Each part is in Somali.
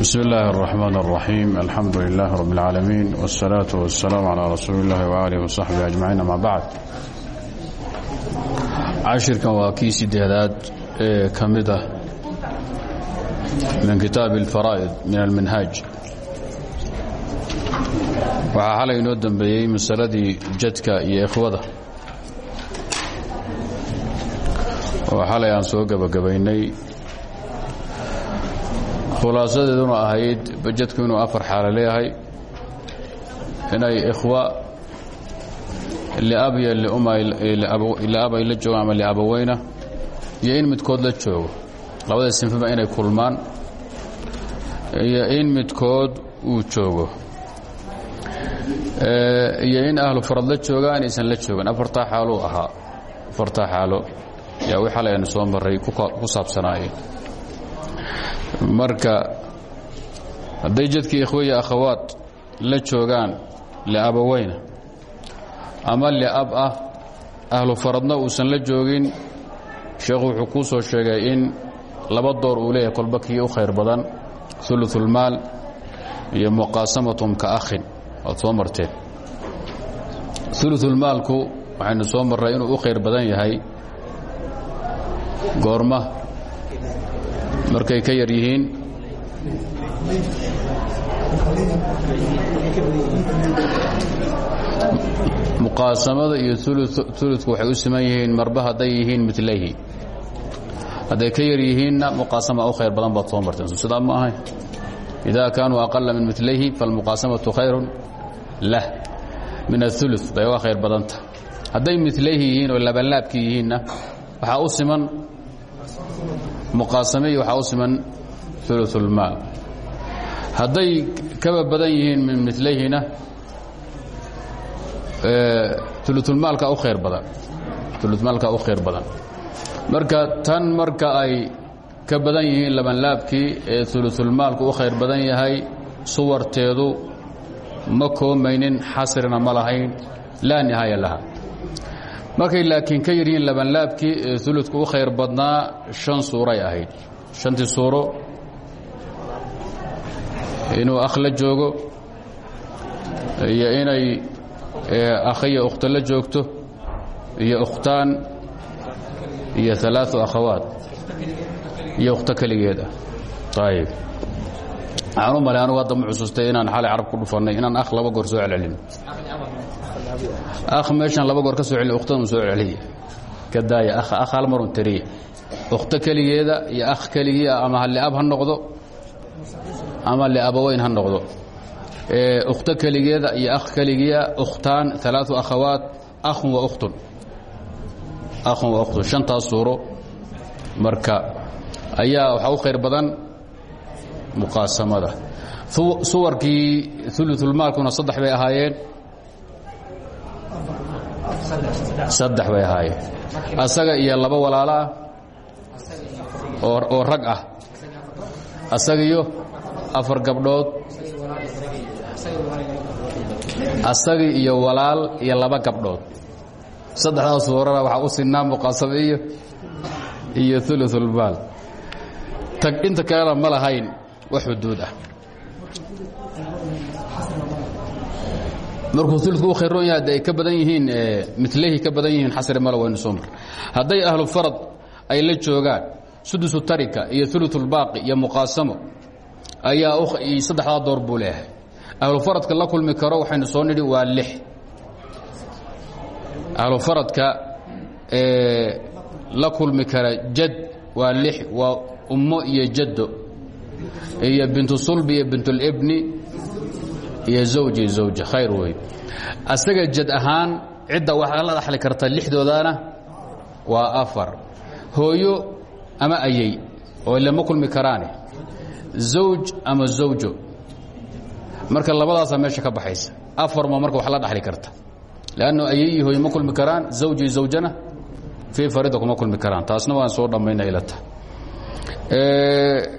بسم الله الرحمن الرحيم الحمد لله رب العالمين والصلاة والسلام على رسول الله وآله وصحبه أجمعين أما بعد cashirkan waa kii sideedaad ee ka mid ah min kitaabi اlfaraa'id min alminhaaj waxaa xalay inoo dembeeyey masaladii jadka iyo ikhwada oo xalay aan soo gebagabaynay khulaasadeeduna ahayd jadku inuu afar xaalo leeyahay. Inay ikhwa liab iyo liab ay la joogaan ama liabaweyna iyo in midkood la joogo. Labada sinfiba inay kulmaan iyo in midkood uu joogo. Iyo in ahlu farad la joogaan aysan la joogan. Afartaa xaaluu ahaa. Afartaa xaalo. Yaa wi xalay aynu soo marray ku saabsanaayeen marka hadday jadkii ikhwe iyo akhawaad la joogaan liabaweyna ama liab ah ahlu faradna uusan la joogin sheekhu wuxuu kuu soo sheegay in laba door uu leeyahay kolba kii u khayr badan uluulmaal iyo muqaasamatum ka akhin waad soo marteen. Uluulmaalku waxaynu soo marray inuu u khayr badan yahay goorma markay ka yar yihiin. Iyo uludku waxay u siman marba hadday yihiin milayhi hadday ka yar yihiinna muqaasama u khayr badan baad sidaa ma ahay. Ida kaanuu aqala min milayhi falmuqaasamatu khayrun lah. Min aulu bay uga khayr badanta. Hadday milayhi yihiin oo labanlaabkii yihiinna u siman muqaasamaiyo waxaa u siman uluulmaal hadday kaba badan yihiin min milayhina uluulmaalka u khayr badan. Uluulmaalka u khayr badan. Marka tan marka ay ka badan yihiin labanlaabkii ee uluulmaalku u khayr badan yahay suwarteedu ma koomaynin xasrina ma lahayn nihaaya laha markay laakiin ka yaryihiin labanlaabkii ee uludku u khayr badnaa shan suuray ahayd. Shantii suuro. Inuu akh la joogo iyo inay akhiya ukhto la joogto iyo ukhtaan iyo alaau akhawaat iyo ukhto keligeed ah ayib waxaan u malay anugu hadda ma xusuustay inaan xalay carab ku dhufannay inaan akh laba goor soo celcelin akh meeshaan laba goor ka soo celiy ukhtadan soo celiya ka daaya akh akh hal marun tariya ukhto keligeeda iyo akh keligii ama liab ha noqdo ama liabaweyn ha noqdo. Ukhto keligeeda iyo akh keligiia ukhtaan alaau akhawaat akhun wa ukhtun. Akhun wa ukhtun. Shantaas suuro. Marka ayaa waxaa u khayr badan muqaasamada. Suwarkii uluulmaalkuna saddex bay ahaayeen saddex bay ahaayeen. Asaga iyo laba walaalo ah oo rag ah. Asaga iyo afar gabdhood. Asagii iyo walaal iyo laba gabdhood. Saddexdaas suurana waxaa u sinaa muqaasamo iyo iyo uluulmaal tag inta kalena ma lahayn wax xuduud ah markuu uludku u khayroon yahay haddi ay ka badan yihiin milayhi ka badan yihiin xasri male waynu soo mar hadday ahlu farad ay la joogaan sudusu tarika iyo uluulbaaqi iyo muqaasamo ayaa saddexdaa door buu leeyahay. Ahlufaradka la kulmi karo waxaynu soo nidhi waa lix. Ahlufaradka la kulmi kara jad waa lix waa ummo iyo jaddo iyo bintu sulbi iyo bintulibni iyo zawji zawja khayr wey asaga jad ahaan cidda waxaa la dhaxli karta lixdoodana waa afar. Hooyo ama ayey oo ilama kulmi karaane. Zawj ama zawjo. Marka labadaasaa meesha ka baxaysa. Afarma marka wax la dhaxli karta. Lanno ayey hooye ma kulmi karaan zawji zawjana fii farida kuma kulmi karaan. Taasna waan soo dhammayna ilata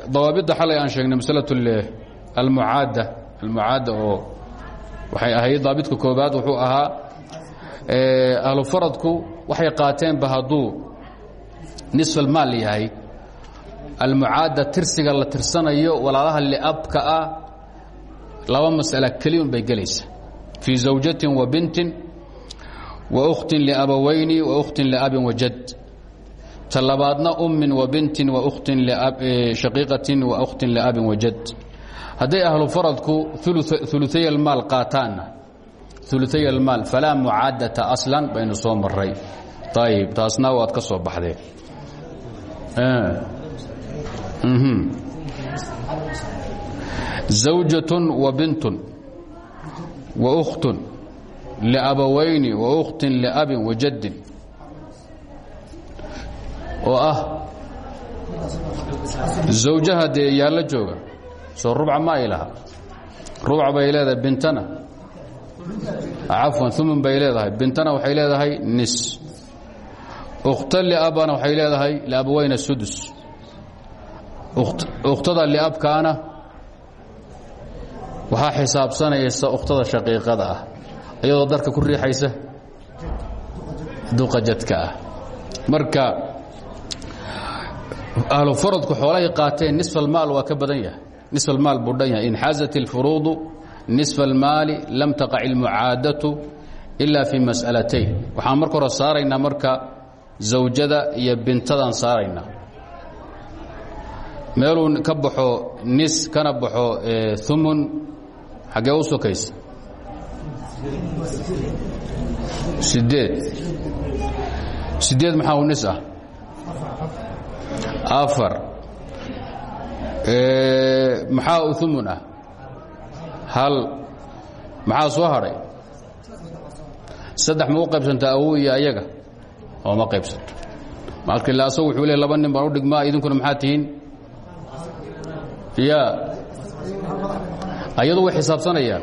dawaabidda xalay aan sheegnay masla almucaadda almucaadda oo waxay ahayd daabidka koobaad wuxuu ahaa ahlu faradku waxay qaateenba hadduu nisfalmaal yahay. Almucaada tirsiga la tirsanayo walaalaha liabka ah laba mas'ala keliun bay gelaysa. Fii zawjatin wa bintin wa ukhtin liabawayni wa ukhtin liabin wajad ta labaadna ummin wa bintin wa ukhtin shaqiiqatin wa ukhtin liabin wajad hadday ahlu faradku uluay almaal qaataanna uluay almaal falaa mucaadata aslan baynu soo maray ayib taasna waad ka soo baxdeen. Zawjatun wa bintun wa ukhtun liabawayni wa ukhtin liabin wa jaddin. Oo ah. Zawjaha dee yaalla jooga soo rubca ma ay laha rubca bay leedahay bintana. Cafwan umun bay leedahay. Bintana waxay leedahay nis. Ukhta liabana waxay leedahay liabawayna sudus. Ukhtada liabkaana waxaa xisaabsanaysa ukhtada shaqiiqada ah iyadoo darka ku riixaysa duqa jadka ah. Marka ahlu faradku xoolahay qaateen nisf almaal waa ka badan yahay nisf almaal buu dhan yahay. In xaazat اlfuruudu nisfa almaali lam taqac ilmucaadatu ila fi mas'alatayn. Waxaan marka hore saaraynaa marka zawjada iyo bintadaan saaraynaa. Meeluu ka baxo nis kana baxo umun xaggee u sokaysa? Sideed sideed maxaa u nis ah? Afar maxaa umun ah? Hal. Maxaa soo hadhay saddex ma u qaybsantaa awow iyo ayaga? Oo ma qaybsanto. Marka ila asagu wuxuu le laba nin baan u dhigmaa idinkuna maxaa tihiin? Ya ayadu way xisaabsanayaan.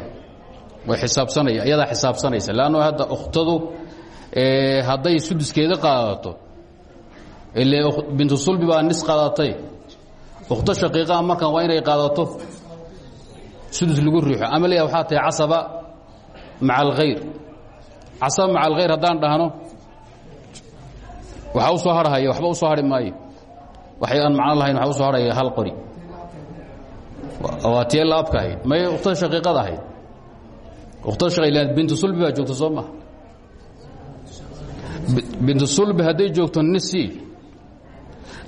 Way xisaabsanaya iyadaa xisaabsanaysa. Leanno hadda ukhtadu hadday suduskeeda qaadato ile bintu sulbi baa nis qaadatay ukhto shaqiiqaa markan waa inay qaadato sudus lagu riixo ama leeya waxaa tahay casaba maca alkhayr casaba maca alkhayr haddaan dhahno waxaa u soo harhaya waxba u soo hari maayo. Waxay aan macno lahayn waxaa u soo harhaya hal qori. Waa tiye laabka ahayd may ukhtada shaqiiqada ahayd ukhtada shaqi bintu sulbi baa joogta soo maha bintu sulbi hadday joogto nis c.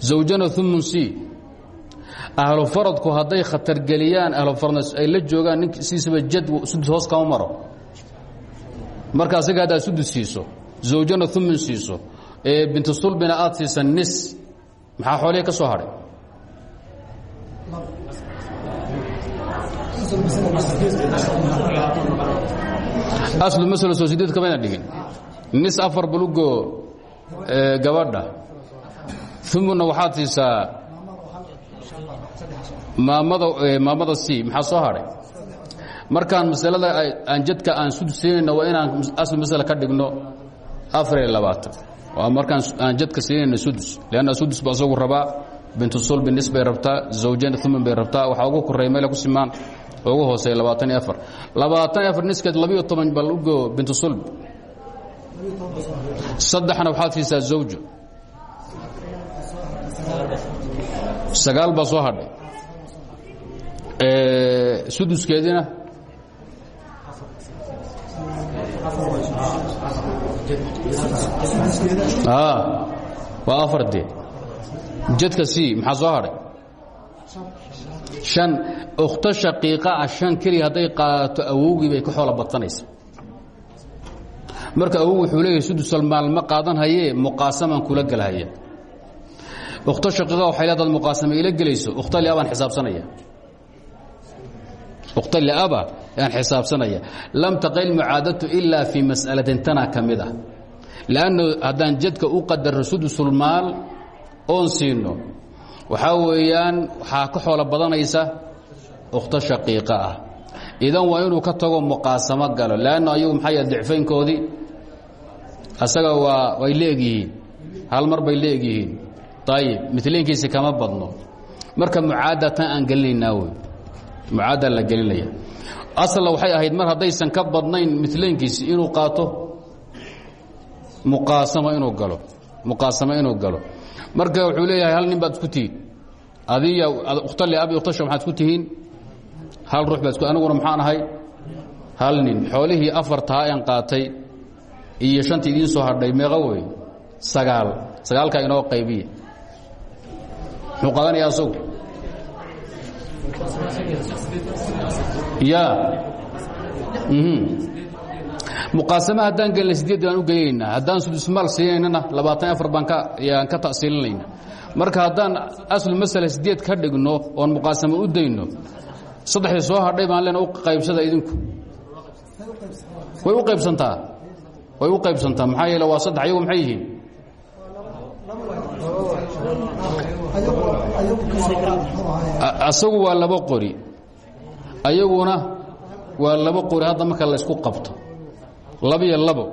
Zawjana umun c ahlu faradku hadday khatargeliyaan ahlu faradna ay la joogaan nink siisaba jad sudus hoos kama maro. Marka asiga haddaad sudus siiso zawjana umun siiso bintu sulbina aad siisa nis maxaa xoolihii ka soo hadhay aslu maslo soo sideed kamayna dhigin. Nis afar bulugo gabadha. Umunna waxaad siisaa maamada maamada c maxaa soo hadhay markaan masalada aan jadka aan sudus siinayno waa inaan aslu masle ka dhigno afar iyo labaatan. Waa markaan aan jadka siinayno sudus leanna sudus ba asagu rabaa bintu sulbi nis bay rabtaa zawjana umun bay rabtaa waxaa ugu koreeya meela ku simaan ugu hooseeya labaatan iyo afar. Labaatan iyo afar niskeed labiyo toban bal ugo bintu sulbi. Saddexna waxaad siisaa zawjo sagaal baa soo hadhay suduskeedina waa afar dee jadka c maxaa soo hadhay an ukhto shaqiiqa ah shan keliya hadday qaadato awowgii bay ka xoola badsanaysa. Marka awow wuxuu leeyahay sudusalmaal ma qaadan hayee muqaasamaan kula gelhaya ukhto shaqiiqa waxay leedaad muqaasama ila gelayso ukhto liabaan xisaabsanaya ukhto liaba aan xisaabsanaya. Lam taqil mucaadatu ilaa fii mas'alatin tana ka mid ah. Jadka u qadaro sudusulmaal oon siino waxaa weeyaan waxaa ka xoolo badanaysa ukhto shaqiiqa ah. Idan waa inuu ka tago muqaasamo galo leanno ayagu maxaa yahe dicfaynkoodii? Asaga waa way leegyihiin hal mar bay leegyihiin ayib milaynkiisi kama badno. Marka mucaada tan aan gelinaynaa mucaada la gelinaya. Asla waxay ahayd mar haddaysan ka badnayn milaynkiisi inuu qaato muqaasamo inuu galo muqaasamo inuu galo. Marka wuxuu leeyahay hal nin baad isku tihiin? Adiya ukhtali abi ukhtasha maxaad ku tihiin? Hal ruux baad aniguna maxaan ahay? Hal nin xoolihii afartaa aan qaatay iyo shanta idiin soo hadhay meeqa wey sagaal sagaalkaa inoo qaybiya muxuu qaadanayaa asagu ya. Muqaasama haddaan gelina sideed baan u geynaynaa haddaan sudusmaal siinaynana labaatan afar baan ka ta'siilinayna marka haddaan aslu masala sideed ka dhigno oon muqaasamo u dayno saddexdii soo hadhay baan leena u qaybsada idinku. Way u qaybsantaa? Way u qaybsantaa? Maxaa yeele waa saddex ayagu maxay yihiin asagu waa laba qori. Ayaguna waa laba qori hadda marka laysku qabto. Labiyo labo.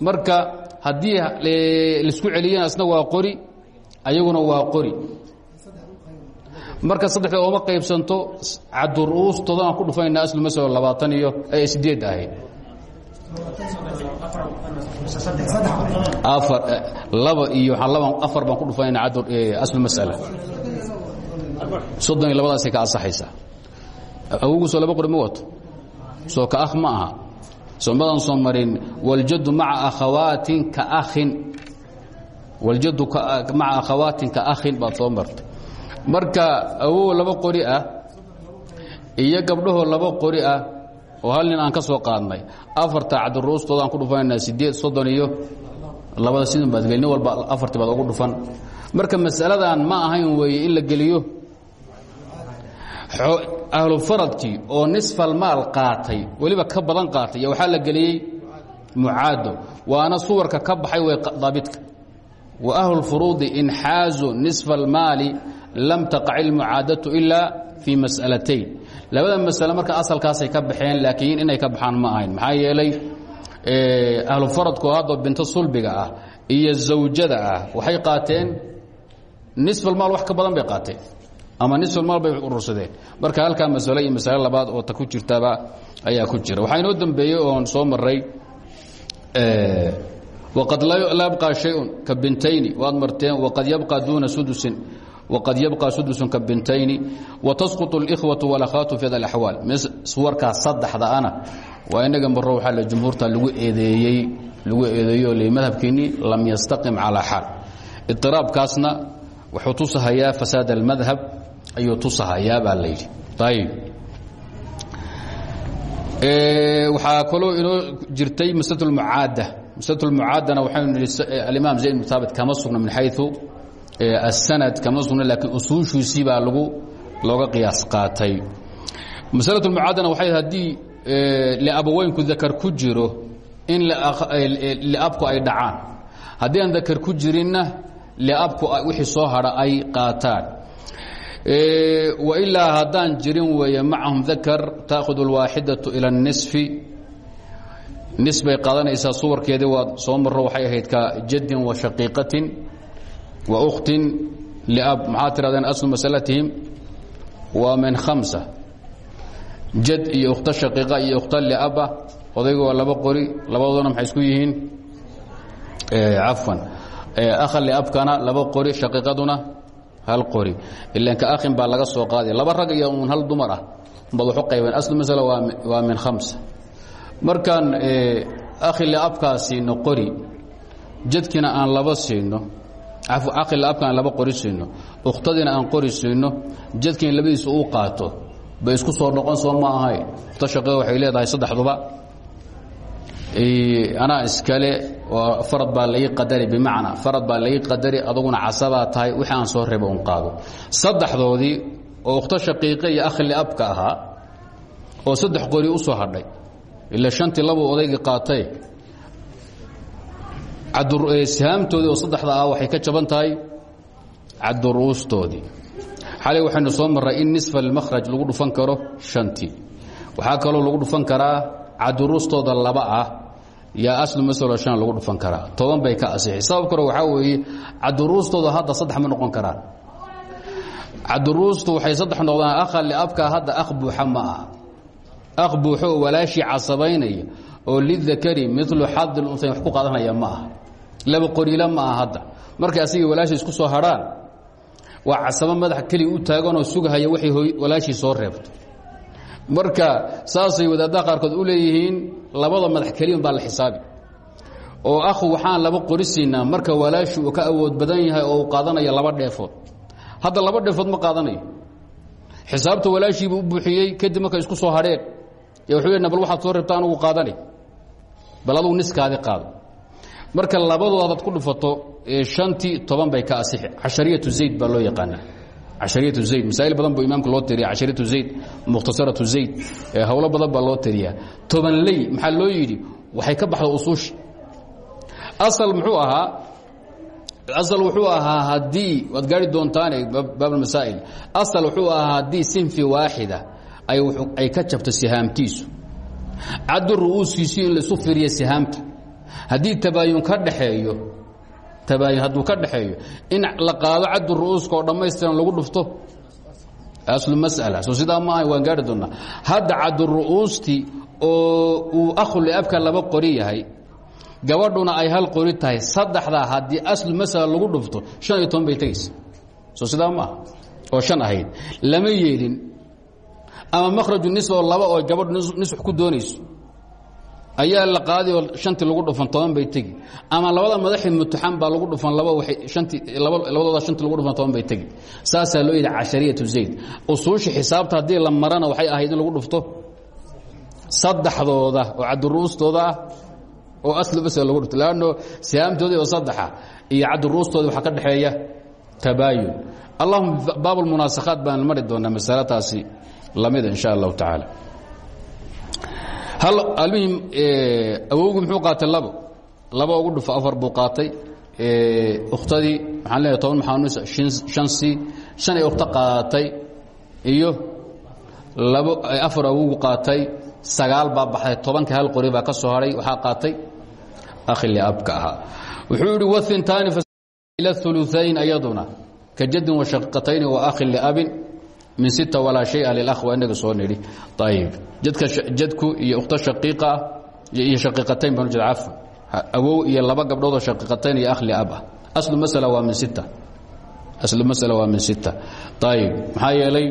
Marka haddii la isku celiyana isna waa qori ayaguna waa qori. Marka saddexda ooma qaybsanto caduruustoodaan ku dhufanayna aslu masalo labaatan iyo sideed ahayd laba iyo afar baan ku dhufanayna cadur aslu masala. Soddon iyo labadaasay ka ansaxaysaa. Awogu soo laba qori ma wato soo ka akh ma aha. Somadan soo marin waljaddu maca akhawaatin ka akhin. Waljaddu maca akhawaatin ka akhin baad soo martay marka awow laba qori ah iyo gabdhahoo laba qori ah oo hal nin aan ka soo qaadnay. Afarta cabdiruustooda aan ku dhufanaynaa sideed soddon iyo labada sidun baad geli nin walba afartii baad ugu dhufan. Marka masaladan ma ahayn weeye in la geliyo. Ahlu faradkii oo nisfalmaal qaatay weliba ka badan qaatay iyo waxaa la geliyey mucaado. Waana suwarka ka baxay way daabidka wa ahlulfuruudi inxaazu nisfa almaali lam taqac ilmucaadatu ilaa fii mas'alatayn labada masale marka asalkaasay ka baxeen laakiin inay ka baxaan ma ahayn. Maxaa yeelay ahlufaradku hadda binto sulbiga ah iyo zawjada ah waxay qaateen nisfalmaal wax ka badan bay qaateen ama nisfalmaal bay urursadeen. Marka halkaa masale iyo masale labaad oo ta ku jirtaba ayaa ku jira. Waxaa inoo dambeeyey oon soo maray waqad laa yabqaa shayun ka bintayni waad marteen waqad yabqaa duuna sudusin. wqad yabقى sudusun ka bintayni watasquط اlإkhwaة wاlakhaatu fi hada اlaxwaal warkaas saddexda ana waa inaga maro waxaa l jumhuurta lagu eedeeyey lagu eedeeyo l madhabkiinii lam yastaqim calىa xaal iطiraabkaasna wuxuu tusahayaa fasaad اlmadhab ayuu tusahayaa baa la yidhi ayb waxaa kaloo inoo jirtay masl اmucaada masl mucaadana waxaynu nihi alimaam zayd bn haabit kama sugna min xayu asanad kama sugna laakiin usuushiisii baa lagu looga qiyaas qaatay. Masalatu mucaadana waxay haddii liabaweynku dakar ku jiro in liabku ay dhacaan. Haddii aan dakar ku jirinna liabku wixii soo hadha ay qaataan. Wailaa haddaan jirin weeye macahum dakar taakhudu alwaaxidatu ila اnisfi nis bay qaadanaysaa suwarkeedii waad soo marro waxay ahayd ka jadin wa shaqiiqatin ukhtin liab maxaa tirahdeen aslu masalatihim waa min khamsa jad iyo ukhto shaqiiqa iyo ukhto liaba odayga waa laba qori labadoodana maxay isku yihiin cafwan akha liabkana laba qori shaqiiqaduna hal qori ilan ka akhin baa laga soo qaaday laba rag iyo un hal dumar ah baad waxu qaybeen aslu masala waa min khamsa markaan akhi liabkaa siino qori jadkiina aan laba siino akhi liabka aan laba qori siino ukhtadiina aan qori siino jadkiina labadiisa uu qaato. Bay isku soo noqon soo ma ahay. Ukhto shaqe waxay leedahay saddexduba anaa iskale waa farad baa lai qadari bimacnaa farad baa lai qadari aduguna casabaa tahay wixii aan soo reba un qaado. Saddexdoodii oo ukhto shaqiiqe iyo akhi liabka ahaa oo saddex qori u soo hadhay ila shantii labuu odayga qaatay sihaamtoodii oo saddexda ah waxay ka jaban tahay caduruustoodii xalay waxaynu soo marray in nisfa almakhraj lagu dhufan karo shantii. Waxaa kaloo lagu dhufan karaa caduruustooda laba ah yaa aslu masalo shan lagu dhufan karaa. Toban bay ka asixi. Sabab kale waxaa weeye caduruustooda hadda saddex ma noqon karaan. Caduruustu waxay saddex noqdaan akha liabka hadda akh buuxa ma aha. Akh buuxo oo walaashii casabaynaya oo lidakari milu xadi lunsayn wax laba qoriila ma aha hadda. Markay asigii walaasha isku soo hadhaan waa casabo madaxa keliga u taaganoo sugahaya waxay walaashii soo reebto. Marka saasay wadaaddaha qaarkood u leeyihiin labada madax keliyan baa la xisaabi. Oo akhu waxaan laba qori marka walaashii uu ka awood badan yahay oo qaadanaya laba dheefood. Hadda laba dheefood ma qaadanayo xisaabta walaashiibuu u buuxiyey kadib markay isku soo hadheen y wuxuu yidhna bal waxaad soo reebta anugu qaadani. Bal niskaadi qaado marka labadood adaad ku dhufato shantii toban bay ka asixi. Cashariyatu zayd baa loo yaqaanaa. Cashariyatu zayd masaa'il badan buu imaamka loo tiriya cashariyatu zayd mukhtasaratu zayd howlo badan baa loo tiriyaa toban ley maxaa loo yidhi? Waxay ka baxda usuushi asal muxuu ahaa? Asal wuxuu ahaa haddii waad gaari doontaane baabmasaa'il asal wuxuu ahaa haddii sinfi waaxida ay ka jabto sihaamtiisu caddu ru'uuskiisu in laisu fiiriya sihaamta haddii tabaayun ka dhaxeeyo tabaayun hadduu ka dhaxeeyo in la qaado caddu ru'uuska oo dhammaystiran lagu dhufto aslu mas'ala. Soo sidaa ma aha waan gaari doonnaa hadda oo uu akhuliabka laba qori yahay gabadhuna ay hal qori tahay saddexdaa haddii aslu masala lagu dhufto shan iyo toban bay tegaysa soo sidaa maaha oo shan ahayd. Lama yeelin ama makhraju nis oo laba oo gabadhu nisx ku doonayso ayaa la qaadi oo shantii lagu dhufan toban bay tegi. Ama labada madaxii mutuxan baa lagu dhufan labadooda shantii lagu dhufan toban bay tegi. Saasaa loo yidhi cashariyatu zayd. Usuushi xisaabta haddii la marana waxay ahayd in lagu dhufto saddexdooda oo cabdiruustooda ah oo aslu bas lagu dhufto. Lanno sihaamtoodii oo saddexa iyo cabdiruustooda waxaa ka dhexeeya tabaayun. Allahuma baab lmunaasakhaat baan mari doonaa masalataasi lamida in sha allahu tacaala hal almuhim awowgu muxuu qaatay labo. Laba ugu dhufo afar buu qaatay. Ukhtadii maxaan leeyahay toban maxaanuus c shan ay ukhto qaadatay iyo labo afar awowgu qaatay. Sagaal baa baxday tobanka hal qori baa ka soo hadhay waxaa qaatay akhili abka ahaa. Wuxuu yidhi waintaani ila uluayn ayaduna. Ka jadin washaqiqatayni wa akhin liabin min sita walaa shaya lilakh waa inaga soo nidhi. Ayib jadka jadku iyo ukhto shaqiiqa ah iyo shaqiiqatayn baan ujeeda cafwan awow iyo laba gabdhoodoo shaqiiqatayn iyo akh liab ah aslu masala waa min sita. Aslu masala waa min sita. Ayib maxaa yeelay?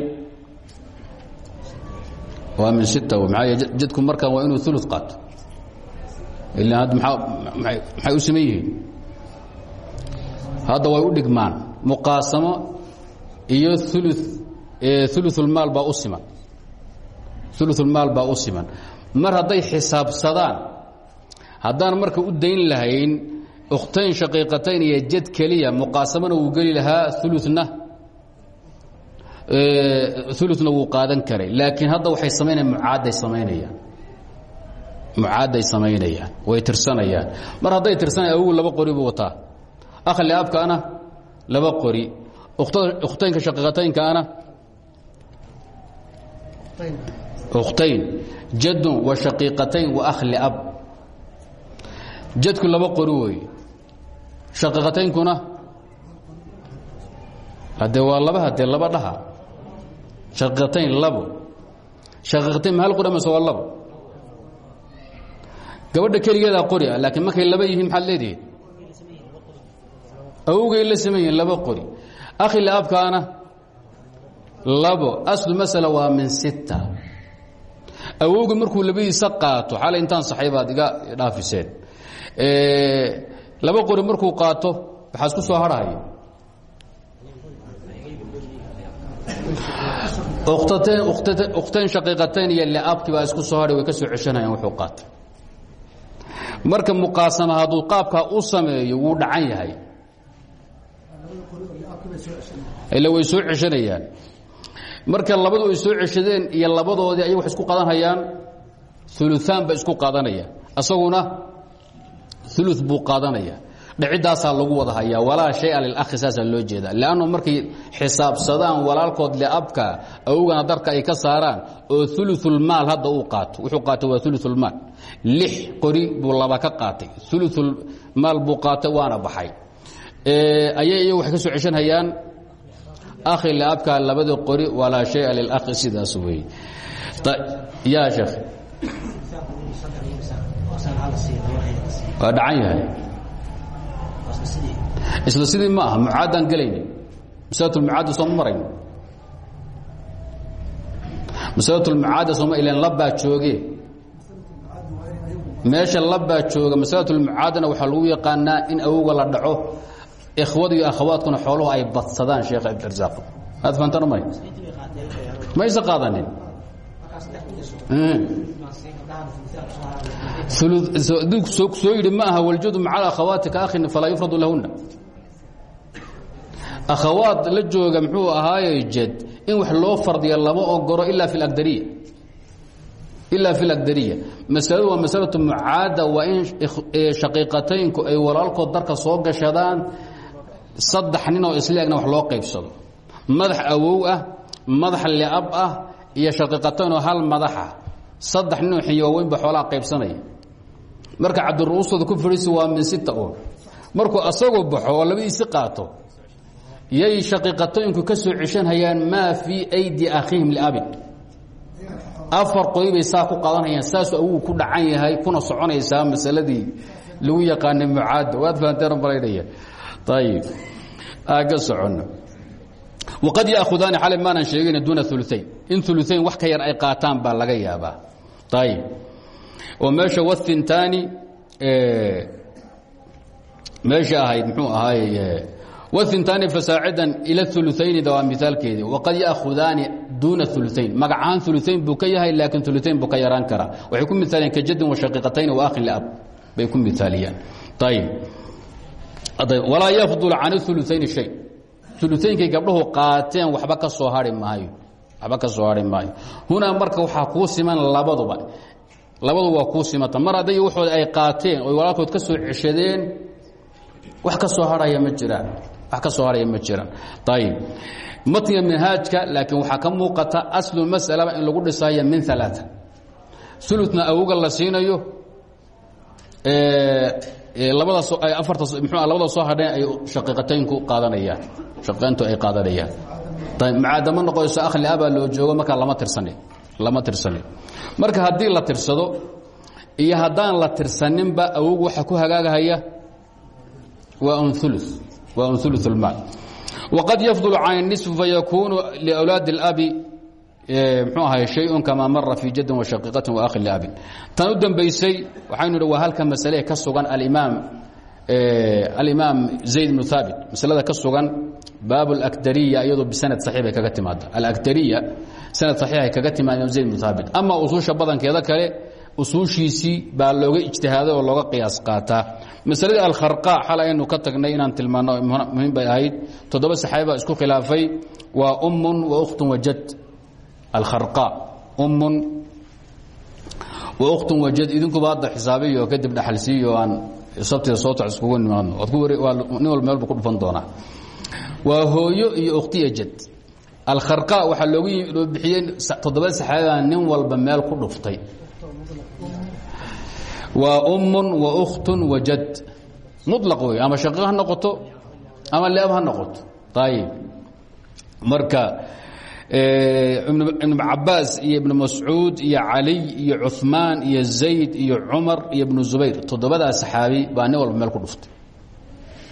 Waa min sita. Maxaa yeele jadku markan waa inuu ulu qaato ila hadda maa maxay u siman yihiin? Hadda way u dhigmaan. Muqaasamo iyo ulu uluulmaal baa u siman. Baa u mar hadday xisaabsadaan haddaan marka u dayn lahayn ukhtayn shaqiiqatayn iyo jad keliya muqaasamona wuu geli lahaa uluna uluna wuu qaadan karay. Laakiin hadda waxay samaynayaan mucaadday samaynayaan. Mucaadday samaynayaan. Way tirsanayaan. Mar hadday tirsanayaan awogu laba qori buu wataa. Akhli abkaana laba qori. Ukhtaynka shaqiiqataynkaana wa shaqiiqatayn wa akhli ab. Jadku laba qori weeye shaqiiqataynkuna haddee waa laba hadee laba dhaha. Shaqiiqatayn labo. Shaqiiqatayn ma hal qori amase waa labo? Gabadha keligeedaa qori ah laakiin markay laba yihiin maxaad leedihiin? Awogay la saman yihiin laba qori. Akhili abkaana labo aslu masala waa min sitta. Awowga markuu labadiisa qaato xalay intaan saxay baad iga dhaafiseen. Laba qori markuu qaato waxaa isku soo harhaya ukhtayn shaqiiqatayn iyo liabki baa isku soo hadhay way ka soo ceshanayaan wuxuu qaatay marka muqaasama hadduu qaabkaa u sameeyo wuu dhacan yahay. Ila way soo ceshanayaan marka labadu ay soo ceshadeen iyo labadoodii ay wax isku qadanhayaan uluaan bay isku qaadanayaan asaguna ulu buu qaadanaya. Dhicidaasaa lagu wada hayaa. Walaa shaya lilakhi saasaa loo jeeda lannu markay xisaabsadaan walaalkood liabka awogana darka ay ka saaraan oo uluulmaal hadda uu qaato. Wuxuu qaatay waa uluulmaal lix qori buu laba ka qaatay. Uluulmaal buu qaatay waana baxay. Ayay waxay ka soo ceshanhayaan akhi liabka labada qori walaa shaya lilakhi sidaas wey ya sheekh waa isla sidii ma aha mucaadaan gelayni masalatulmucaada sooma marayno masalatulmucaada sooma ilan labbaa jooge meesha labbaa jooga masalatulmucaadana waxaa lagu yaqaanaa in awowga la dhaco ikhwadu iyo akhawaadkuna xooluhu ay badsadaan sheekh cabdirasaaq aad fahantaan may mayse qaadanin? Hmm. Soo yidhi ma aha waljudu macal akhawaati ka akhin falaa yufradu lahuna akhawaad la jooga muxuu ahaaye jed in wax loo fardiya lama ogoro ilaa fi agdariya. Ilaa fi lagdariya masaladu waa masalatu mucaada waa in shaqiiqataynku ay walaalkood darka soo gashadaan saddex nin oo isleegna wax loo qaybsado. Madax awow ah madax liab ah iyo shaqiiqatayn oo hal madaxa saddex ninoo xiyooweynba xoolaha qaybsanaya. Marka cabdiru'uustooda ku fadhiisi waa min sita un markuu asagoo baxo oo labadiisi qaato yay shaqiiqatooyinku ka soo ceshanhayaan maa fii aydi akhiihim liabin. Afar qoy bay saa ku qaadanhayaan saasuu awogu ku dhacan yahay kuna soconaysaa masaladii lagu yaqaanay mucaada waad fahanteen malaynaya ayib aaga socono waqad yaahudaani xalay maanan sheegayna duuna uluain in uluain wax ka yar ay qaataan baa laga yaabaa ayib oo meesha waintaani meesha ahayd mxuu ahaay waintaani fasaacidan ila uluayni da waa miaalkeedii waqad yaahudaani duuna uluain magacahaan uluain buu ka yahay laakiin uluain buu ka yaraan karaa waxay ku miaaliyeen kajadin washaqiiqatayn waakhin liab bay ku miaaliyaan ayib walaa yafdul can uluayn shay. Uluaynkay gabdhahu qaateen waba ka soo hai maayo. Waxba ka soo hari maayo. Hunaa marka waxaa kuu siman labaduba. Labadu waa kuu simanta mar hadday waxooda ay qaateen oy walaalkood ka soo ceshadeen wax ka soo haraya ma jiraan. Wax ka soo haraya ma jiraan. Ayib matniga minhaajka laakiin waxaa ka muuqata aslu masalaba in lagu dhisaayo min alaaa uluna awoga la siinayo Ah, labada soo hadheen ay shaiiqataynku aadanayaan shaiiqayntu ay qaadanayaan. Macaadama noqonayso akhli abaa loo joogo markaa lama tirsanin lama tirsanin marka haddii la tirsado iyo haddaan la tirsaninba awog waxa ku hagaagahaya waa unulu waa unulu اlmaal waqad yafdul can nisf fayakuunu liwlaadi اlabi mxuu ahay shayun kamaa mara fii jadin washaqiiqatin waakhin liabin tan u dambaysay waxaynu idhi waa halka masale ka sugan alimaam alimaam zayd bnu haabit masalada ka sugan baab اlakdariya iyadoo bisanad saxiix bay kaga timaada alakdariya sanad saxiixay kaga timaada zayd bnu haabit ama usuusha badankeeda kale usuushiisii baa looga ijtihaaday oo looga qiyaas qaataa masaladii alkharqa xal aynu ka tagnay inaan tilmaano muhiim bay ahayd. Toddoba saxaabi baa isku khilaafay. Waa ummun wa ukhtun wajad alkharqa ummun wa ukhtun wajad idinkuba hadda xisaabiyo kadib dhaxalsiiyo aan sabtida soo tac iskugu nimaadno nin walba meel buu ku dhufan doonaa waa hooyo iyo ukhtiya jad alkharqa waxaa loogu loo bixiyey toddoba saxaabibaa nin walba meel ku dhuftay waa ummun wa ukhtun wa jad muطlaq wey ama shaqiiq ha noqoto ama leab ha noqoto ayib marka ibn cabaas iyo ibn mascuud iyo caliy iyo cuثmaan iyo zayd iyo cumar iyo ibnu zubayr toddobadaa saxaabi baa nin walba meel ku dhuftay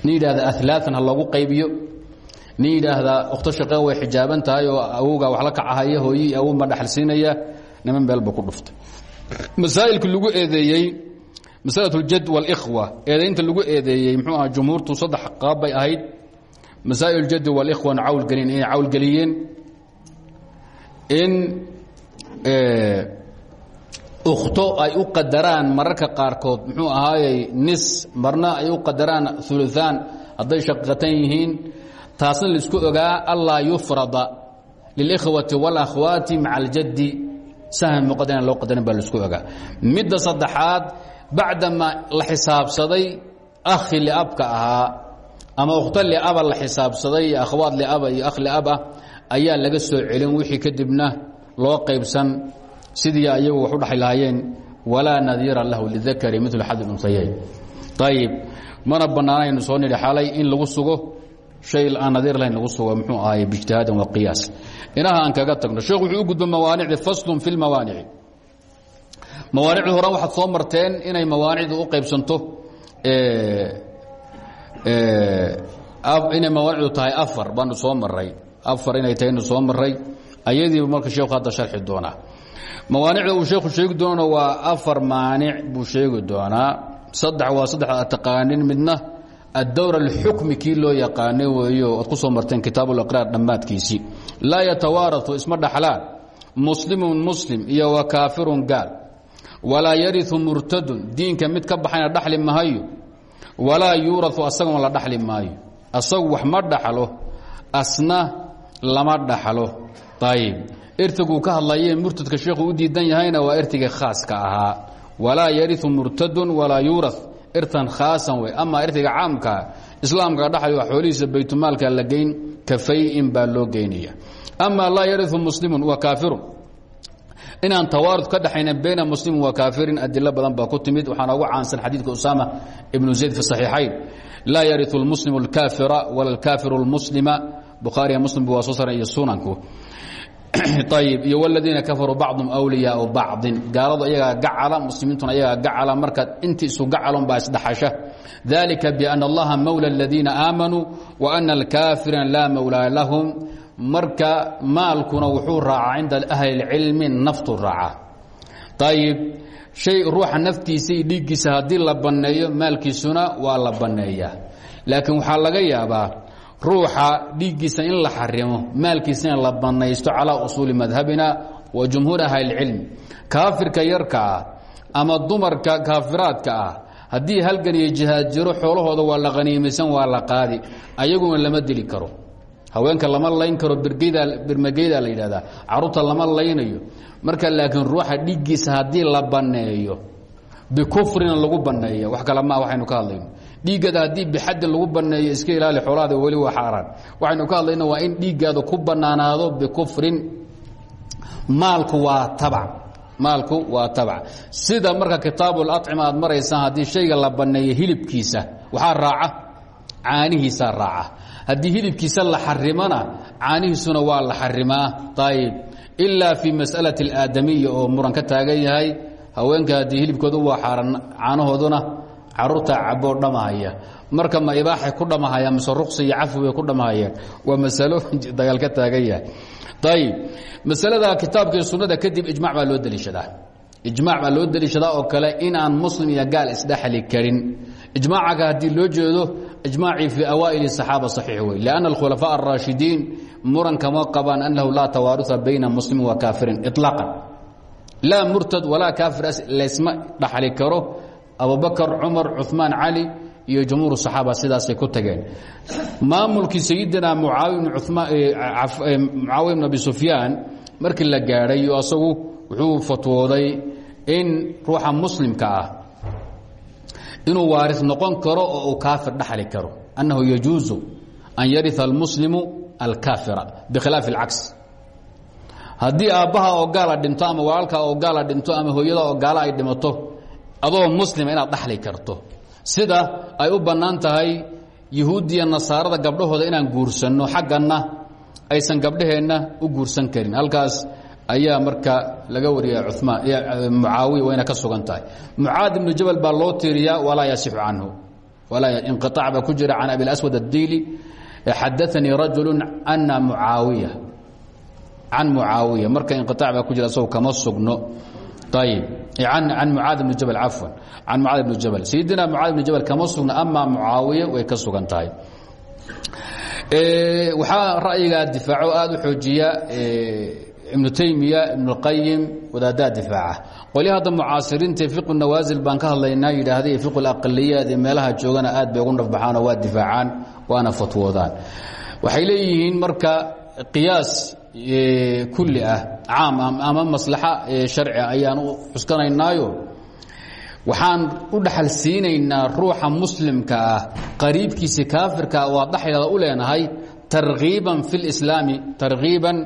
nin yidhahda alaaan ha loogu qaybiyo nin yidhaahdaa ukhto shaqe way xijaaban tahay oo awowgaa wax la kacahaya hooyii awow ma dhaxal siinaya niman meel ba ku dhuftay masaa'ilka lagu eedeeyey masalaة اljad wاlkhwa eedaynta lagu eedeeyey mxuu aha jumhuurtu saddex qaab bay ahayd masaa'il اljadi wاlkhwana cawlgelin inay cawlgeliyeen in eh, ukto ay u qadaraan mararka qaarkood muxuu ahaayey nis marna ay u qadaraan uluaan hadday shaqiqatan yihiin taasna la isku ogaa allaa yufrada lilkhwati wاlahwaati maca aljaddi sahmi muqadar loo qadarin baa la isku ogaa. Midda saddexaad bacdamaa la xisaabsaday akhi liabka ahaa ama ukhto liaba la xisaabsaday akhawaad liaba iyo akh liab ah ayaa laga soo celin wixii kadibna loo qaybsan sidii ayagu wax u dhaxli lahaayeen walaa nadiira lahu lidakari milu xadi unhayayn ayib mana bannaanaynu soo nidhi xalay in lagu sugo shay aan nadiir lahayn lagu sugo muxuu ahaay biijtihaadin wa qiyaas. Inaha aan kaga tagno sheekhu wuxuu u gudba mawaanicdi faslun fi lmawaanici mawaanicdii hore waxaad soo marteen inay mawaanicdu u qaybsanto inay mawaanicdu tahay afar baanu soo maray afar inay tahay soo maray ayadiiba marka sheekhu hadda sharxi doonaa. Mawaanicda sheekhu sheegi doonana waa afar maanic buu sheegi doonaa. Saddex waa saddex taqaanin midna addowr alxukmi kii loo yaqaanay weeyo ku soo marteen kitaabuliqraar dhammaadkiisii. Laa yatawaarau isma dhaxlaan muslimun muslim iyo wa kaafirun gaal. Walaa yariu murtadun diinka mid ka baxayna dhaxli mahayo walaa yuurau asaguna la dhaxli maayo. Asagu wax ma dhaxlo asna lama dhaxlo. Ayib irtiguu ka hadlaye murtadka sheekhu u diidan yahayna waa irtiga khaaska ahaa. Walaa yariu murtadun walaa yuura irtan khaasan wey ama irtiga caamkaa islaamka dhaxli waa xoolihiisa baytulmaalka la geyn kafayin baa loo geynaya ama laa yariu muslimun wa kaafirun. Inaan tawaarud ka dhaxayna bayna muslimin wa kaafirin adilo badan baa ku timid. Waxaana ugu caansan xadiidka usaama ibnu zayd fi saxiixayn. Laa yariu lmuslimu اlkaafira wala alkaafiru اlmuslima bukhaariya muslim waa soo saran iyo sunanku ayib iyo wladiina kafaruu bacdum wliyaau bacdin. Gaaladu ayagaa gacala muslimiintuna ayagaa gacala marka intii isu gacalon baa isdhaxasha. Dalika biana allaha mawla اladiina aamanuu wa ana alkaafiriina laa mawlaa lahum. Marka maalkuna wuxuu raacaa cinda ahli اlcilmi naftu raaca. Ayib shay ruuxa naftiisa iyo dhiiggiisa haddii la banneeyo maalkiisuna waa la banneeyaa. Laakiin waxaa laga yaabaa ruuxa dhiiggiisa in la xarimo maalkiisana la banaysto calaa usuuli madhabina wa jumhuuri ahlilcilmi kaafirka yarka ah ama dumarka kaafiraadka ah haddii halgan iyo jihaad jiro xoolahooda waa la haniimaysan waa la qaadi ayaguna lama dili karo. Haweenka lama layn karo birmageyda la yidhahdaa carruurta lama laynayo. Marka laakiin ruuxa dhiiggiisa haddii la banneeyo bikufrina lagu banneeya wax kale maa waxaynu ka hadlayno dhiiggada haddii bixaddi lagu banneeyo iska ilaali xoolaada weli waa xaaraan. Waxaynu ka hadlayna waa in dhiiggaada ku bannaanaado bikufrin. Maalku waa tabac maalku waa tabac sida marka kitaabulacima aad maraysaan haddii shayga la banneeyo hilibkiisa waxaa raaca caanihiisaa raaca. Haddii hilibkiisa la xarimana caanihiisuna waa la xarimaa. Ayib ilaa fii mas'alati alaadamiya oo muran ka taagan yahay haweenka haddii hilibkooda waa xaaran caanahooduna carruurta caboo dhamahaya. Marka ma ibaaxay ku dhamahayaan mise ruqsi iyo cafi bay ku dhamahayaan waa masalo dagaal ka taagan yahay. Ayib masalada kitaabka iyo sunnada kadib ijmac baa loo deliishadaa ijmac baa loo deliishadaa oo kale in aan muslim iyo gaal isdhexli karin. Ijmaacaga haddii loo jeedo ijmaacii fii awaa'il saxaaba saxiix wey lianna alkhulafaa araashidiin muran kama qabaan annahu laa tawaaruha bayna muslimin wa kaafirin iطlaaqan laa murtad walaa kaafir laysma dhaxli karo abubakr cumar cumaan cali iyo jumhuur saxaaba sidaasay ku tageen. Maamulkii sayidina mucaawiya bn eh, eh, abi sufyaan markii la gaadhay asagu wuxuu fatwooday in ruuxa muslimka ah inuu waaris noqon karo oo kaafir dhaxli karo. Annahu yajuusu an yaria almuslimu alkaafira bikhilaafi اlcagsi haddii aabbaha oo gaala dhinto ama walaalka oo gaala dhinto ama hooyada oo gaala ay dhimato adoo muslima inaad dhaxli karto. Sida ay u bannaan tahay nasaarada gabdhahooda inaan guursanno xagganna aysan gabdhaheenna u guursan karin. Halkaas ayaa marka laga wariya cumaan mucaawiya wayna ka sugan tahay. Mucaad jabal baa loo tiiriyaa walaa yasixu canhu. Inqiaac baa ku jira can abi aswad addiili. Xadaanii rajulu ana mucaawiya. Can mucaawiya marka inqiaac baa ku jira kama sugno. Ayib can mucaad bni jabal cafwan can mucaad bni jabal sayidina mucaad bni jabal kama sugna ama mucaawiya way ka sugan tahay waxaa ra'yigaa difaaco aada u xoojiya ibnu taymiya ibnuqayim wadaadaha difaaca qolya hadda mucaasiriinta fiqu nawaasil baan ka hadlaynaa yidhaahday fiqu aqaliyaad ee meelaha joogana aad bay ugu nafbaxaanoo waa difaacaan waana fatwoodaan waxay leeyihiin marka qiyaas kulli ah caam ama maslaxa sharci ayaan u xuskanaynaayo waxaan u dhaxal siinaynaa ruuxa muslimka ah qariibkiisa kaafirka waa dhaxdeeda u leenahay tarkiiban fi lislaami tarkiiban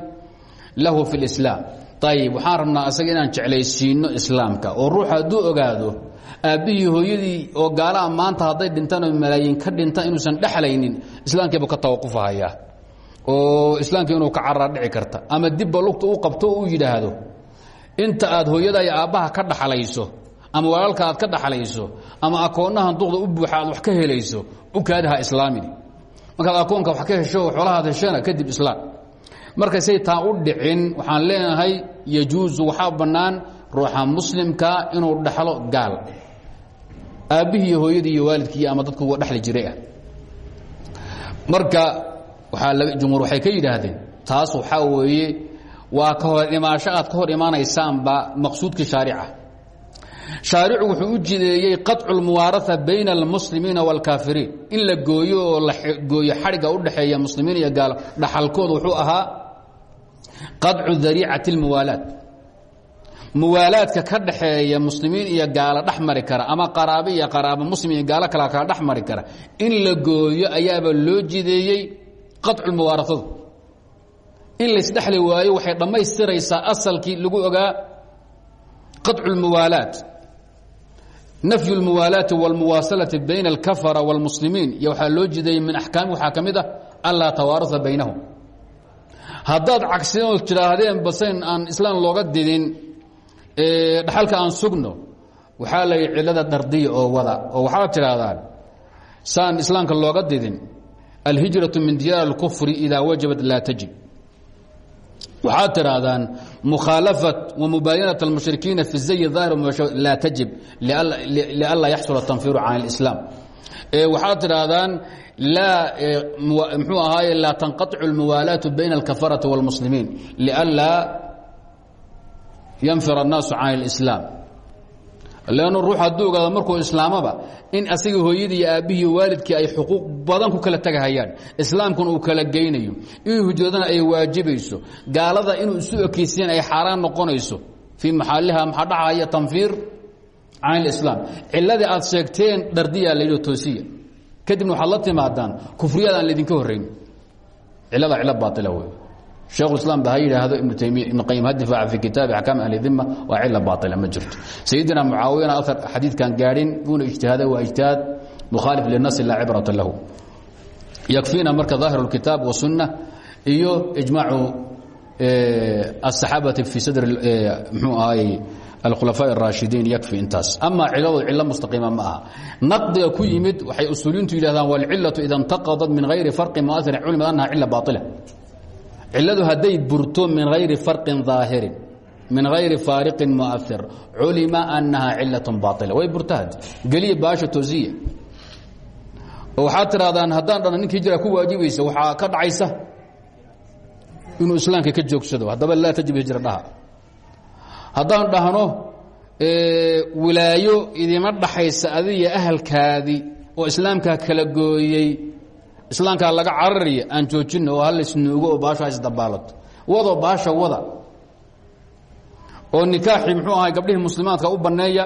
lahu fi lislaam ayib waxaan rabnaa asaga inaan jeclaysiino islaamka oo ruux hadduu ogaado aabbihii hooyadii oo gaalaha maanta hadday dhintaan oo malaayiin ka dhintaan inuusan dhexlaynin islaamkiibu ka tawaqufahayaa oo islaamka inuu ka carar dhici karta. Ama dibba lugta u qabto uu yidhaahdo inta aad hooyada iyo aabbaha ka dhaxlayso ama walaalka aad ka dhaxlayso ama akoonnahan duqda u buuxa aad wax ka helayso u kaadaha islaamini. Markaad akoonka wax ka hesho xoolahaad heshana kadib islaam markaysay taa u dhicin waxaan leenahay yajuusu waxaa bannaan ruuxa muslimkaa inuu dhaxlo gaal. Aabbihii hooyadii iyo waalidkii ama dadku dhexli jiray ah. Marka jumhuur waxay ka yidhaahdeen taas waxaa weeye waa ka hor imaasho aad ka hor imaanaysaanba maqsuudkii shaarica shaaricu wuxuu u jideeyey qaطcu اlmuwaaraa bayna اlmuslimiina wاlkaafiriin in la gooyo oo la gooyo xadhigga u dhexeeya muslimiin iyo gaalo dhaxalkooda wuxuu ahaa qaطcu dariicati اlmuwaalaat muwaalaadka ka dhaxeeya muslimiin iyo gaalo dhex mari kara ama qaraabe iyo qaraabo muslim iyo gaalo kala kala dhex mari kara in la gooyo ayaaba loo jideeyey qaطcu muwaaraadu in laysdhexli waayo waxay dhammaystiraysaa asalkii lagu ogaa qaطcu اlmuwaalaat nafyu اlmuwaalaati wاlmuwaasalati bayna اlkafara wاlmuslimiin iyo waxaa loo jideeyey min axkaami waxaa ka mid ah anlaa tawaaruha baynahum haddaad cagsidood tidhaahdeen basayn aan islaam looga didin dhaxalka aan sugno waxaa la yidhi cillada dardiya oo wada oo waxaad tidhaahdaan saan islaamka looga didin alhijraةu min diyaar اlkufri idaa wajabat laa tajib waxaad tidhaahdaan mukhaalafat wamubaayanaة اlmushrikiina fi zayi ظaahir laa tajib lianlaa yaxsula tanfiru can اlislaam waxaad tidhaahdaan laa mxuu ahaaye laa tanqaطicu اlmuwaalaatu bayna اlkafarati wاlmuslimiin lianlaa yanfir الnaasu can اlislaam lannu ruux hadduu ogaado markuu islaamaba in asaga hooyadii iyo aabbihii waalidkii ay xuquuq badan ku kala tegahayaan islaamkuna uu kala geynayo. Inuu hijradana ay waajibayso gaalada inuu isu ekeysiyan ay xaaraan noqonayso. Fii maxaaliha maxaa dhacaya tanfiir? Can اlislaam ciladii aad sheegteen dhardiyaa layidhi toosiya kadibna waxaad la timaadaan kufriyada aan laydinka horrayn cilada cilo baaila wey shekhuislaam ba ha yidhaahdo ibnu taymiya ibnu qayim ha difaaca fi kitaabi axkaam ahli dima waa cila baaila ma jirto sayidina mucaawiyana aar xadiidkan gaadhin buuna ijtihaada waa ijtihaad mukhaalif linasi laa cibrata lahu yakfiina marka ظaahir اlkitaab wasunna iyo ijmaacu aلsaxaabati fi sadr mxuu ahaayey alkhulafaa الraashidiin yakfi intaas ama ciladu cilo mustaqiima ma aha naqdiga ku yimid waxay usuuliintu yidhahdaan wاlcilaةu ida اntaqadat min hayri farqi muaثir culima annaha cila baaila ciladu hadday burto min hayri farqin ظaahirin min hayri faariqin muair culima annaha cilaة baaila way burta had geliya baasha toosiya oo waxaad tirahdaan dhana ninka hijra ku waajibaysa waxaa ka dhacaysa inuu islaamka ka joogsado. Haddaba laa tajib hijra dhaha. Haddaan dhahno wilaayo idima dhaxaysa adiga ahalkaadii oo islaamkaa kala gooyey islaamkaa laga cararaya aan joojino oo halaysnuugo oo baasha isdabaalato wadoo baasha wada. Oo nikaaxii muxuu ahay gabdhihii muslimaadka u banneeya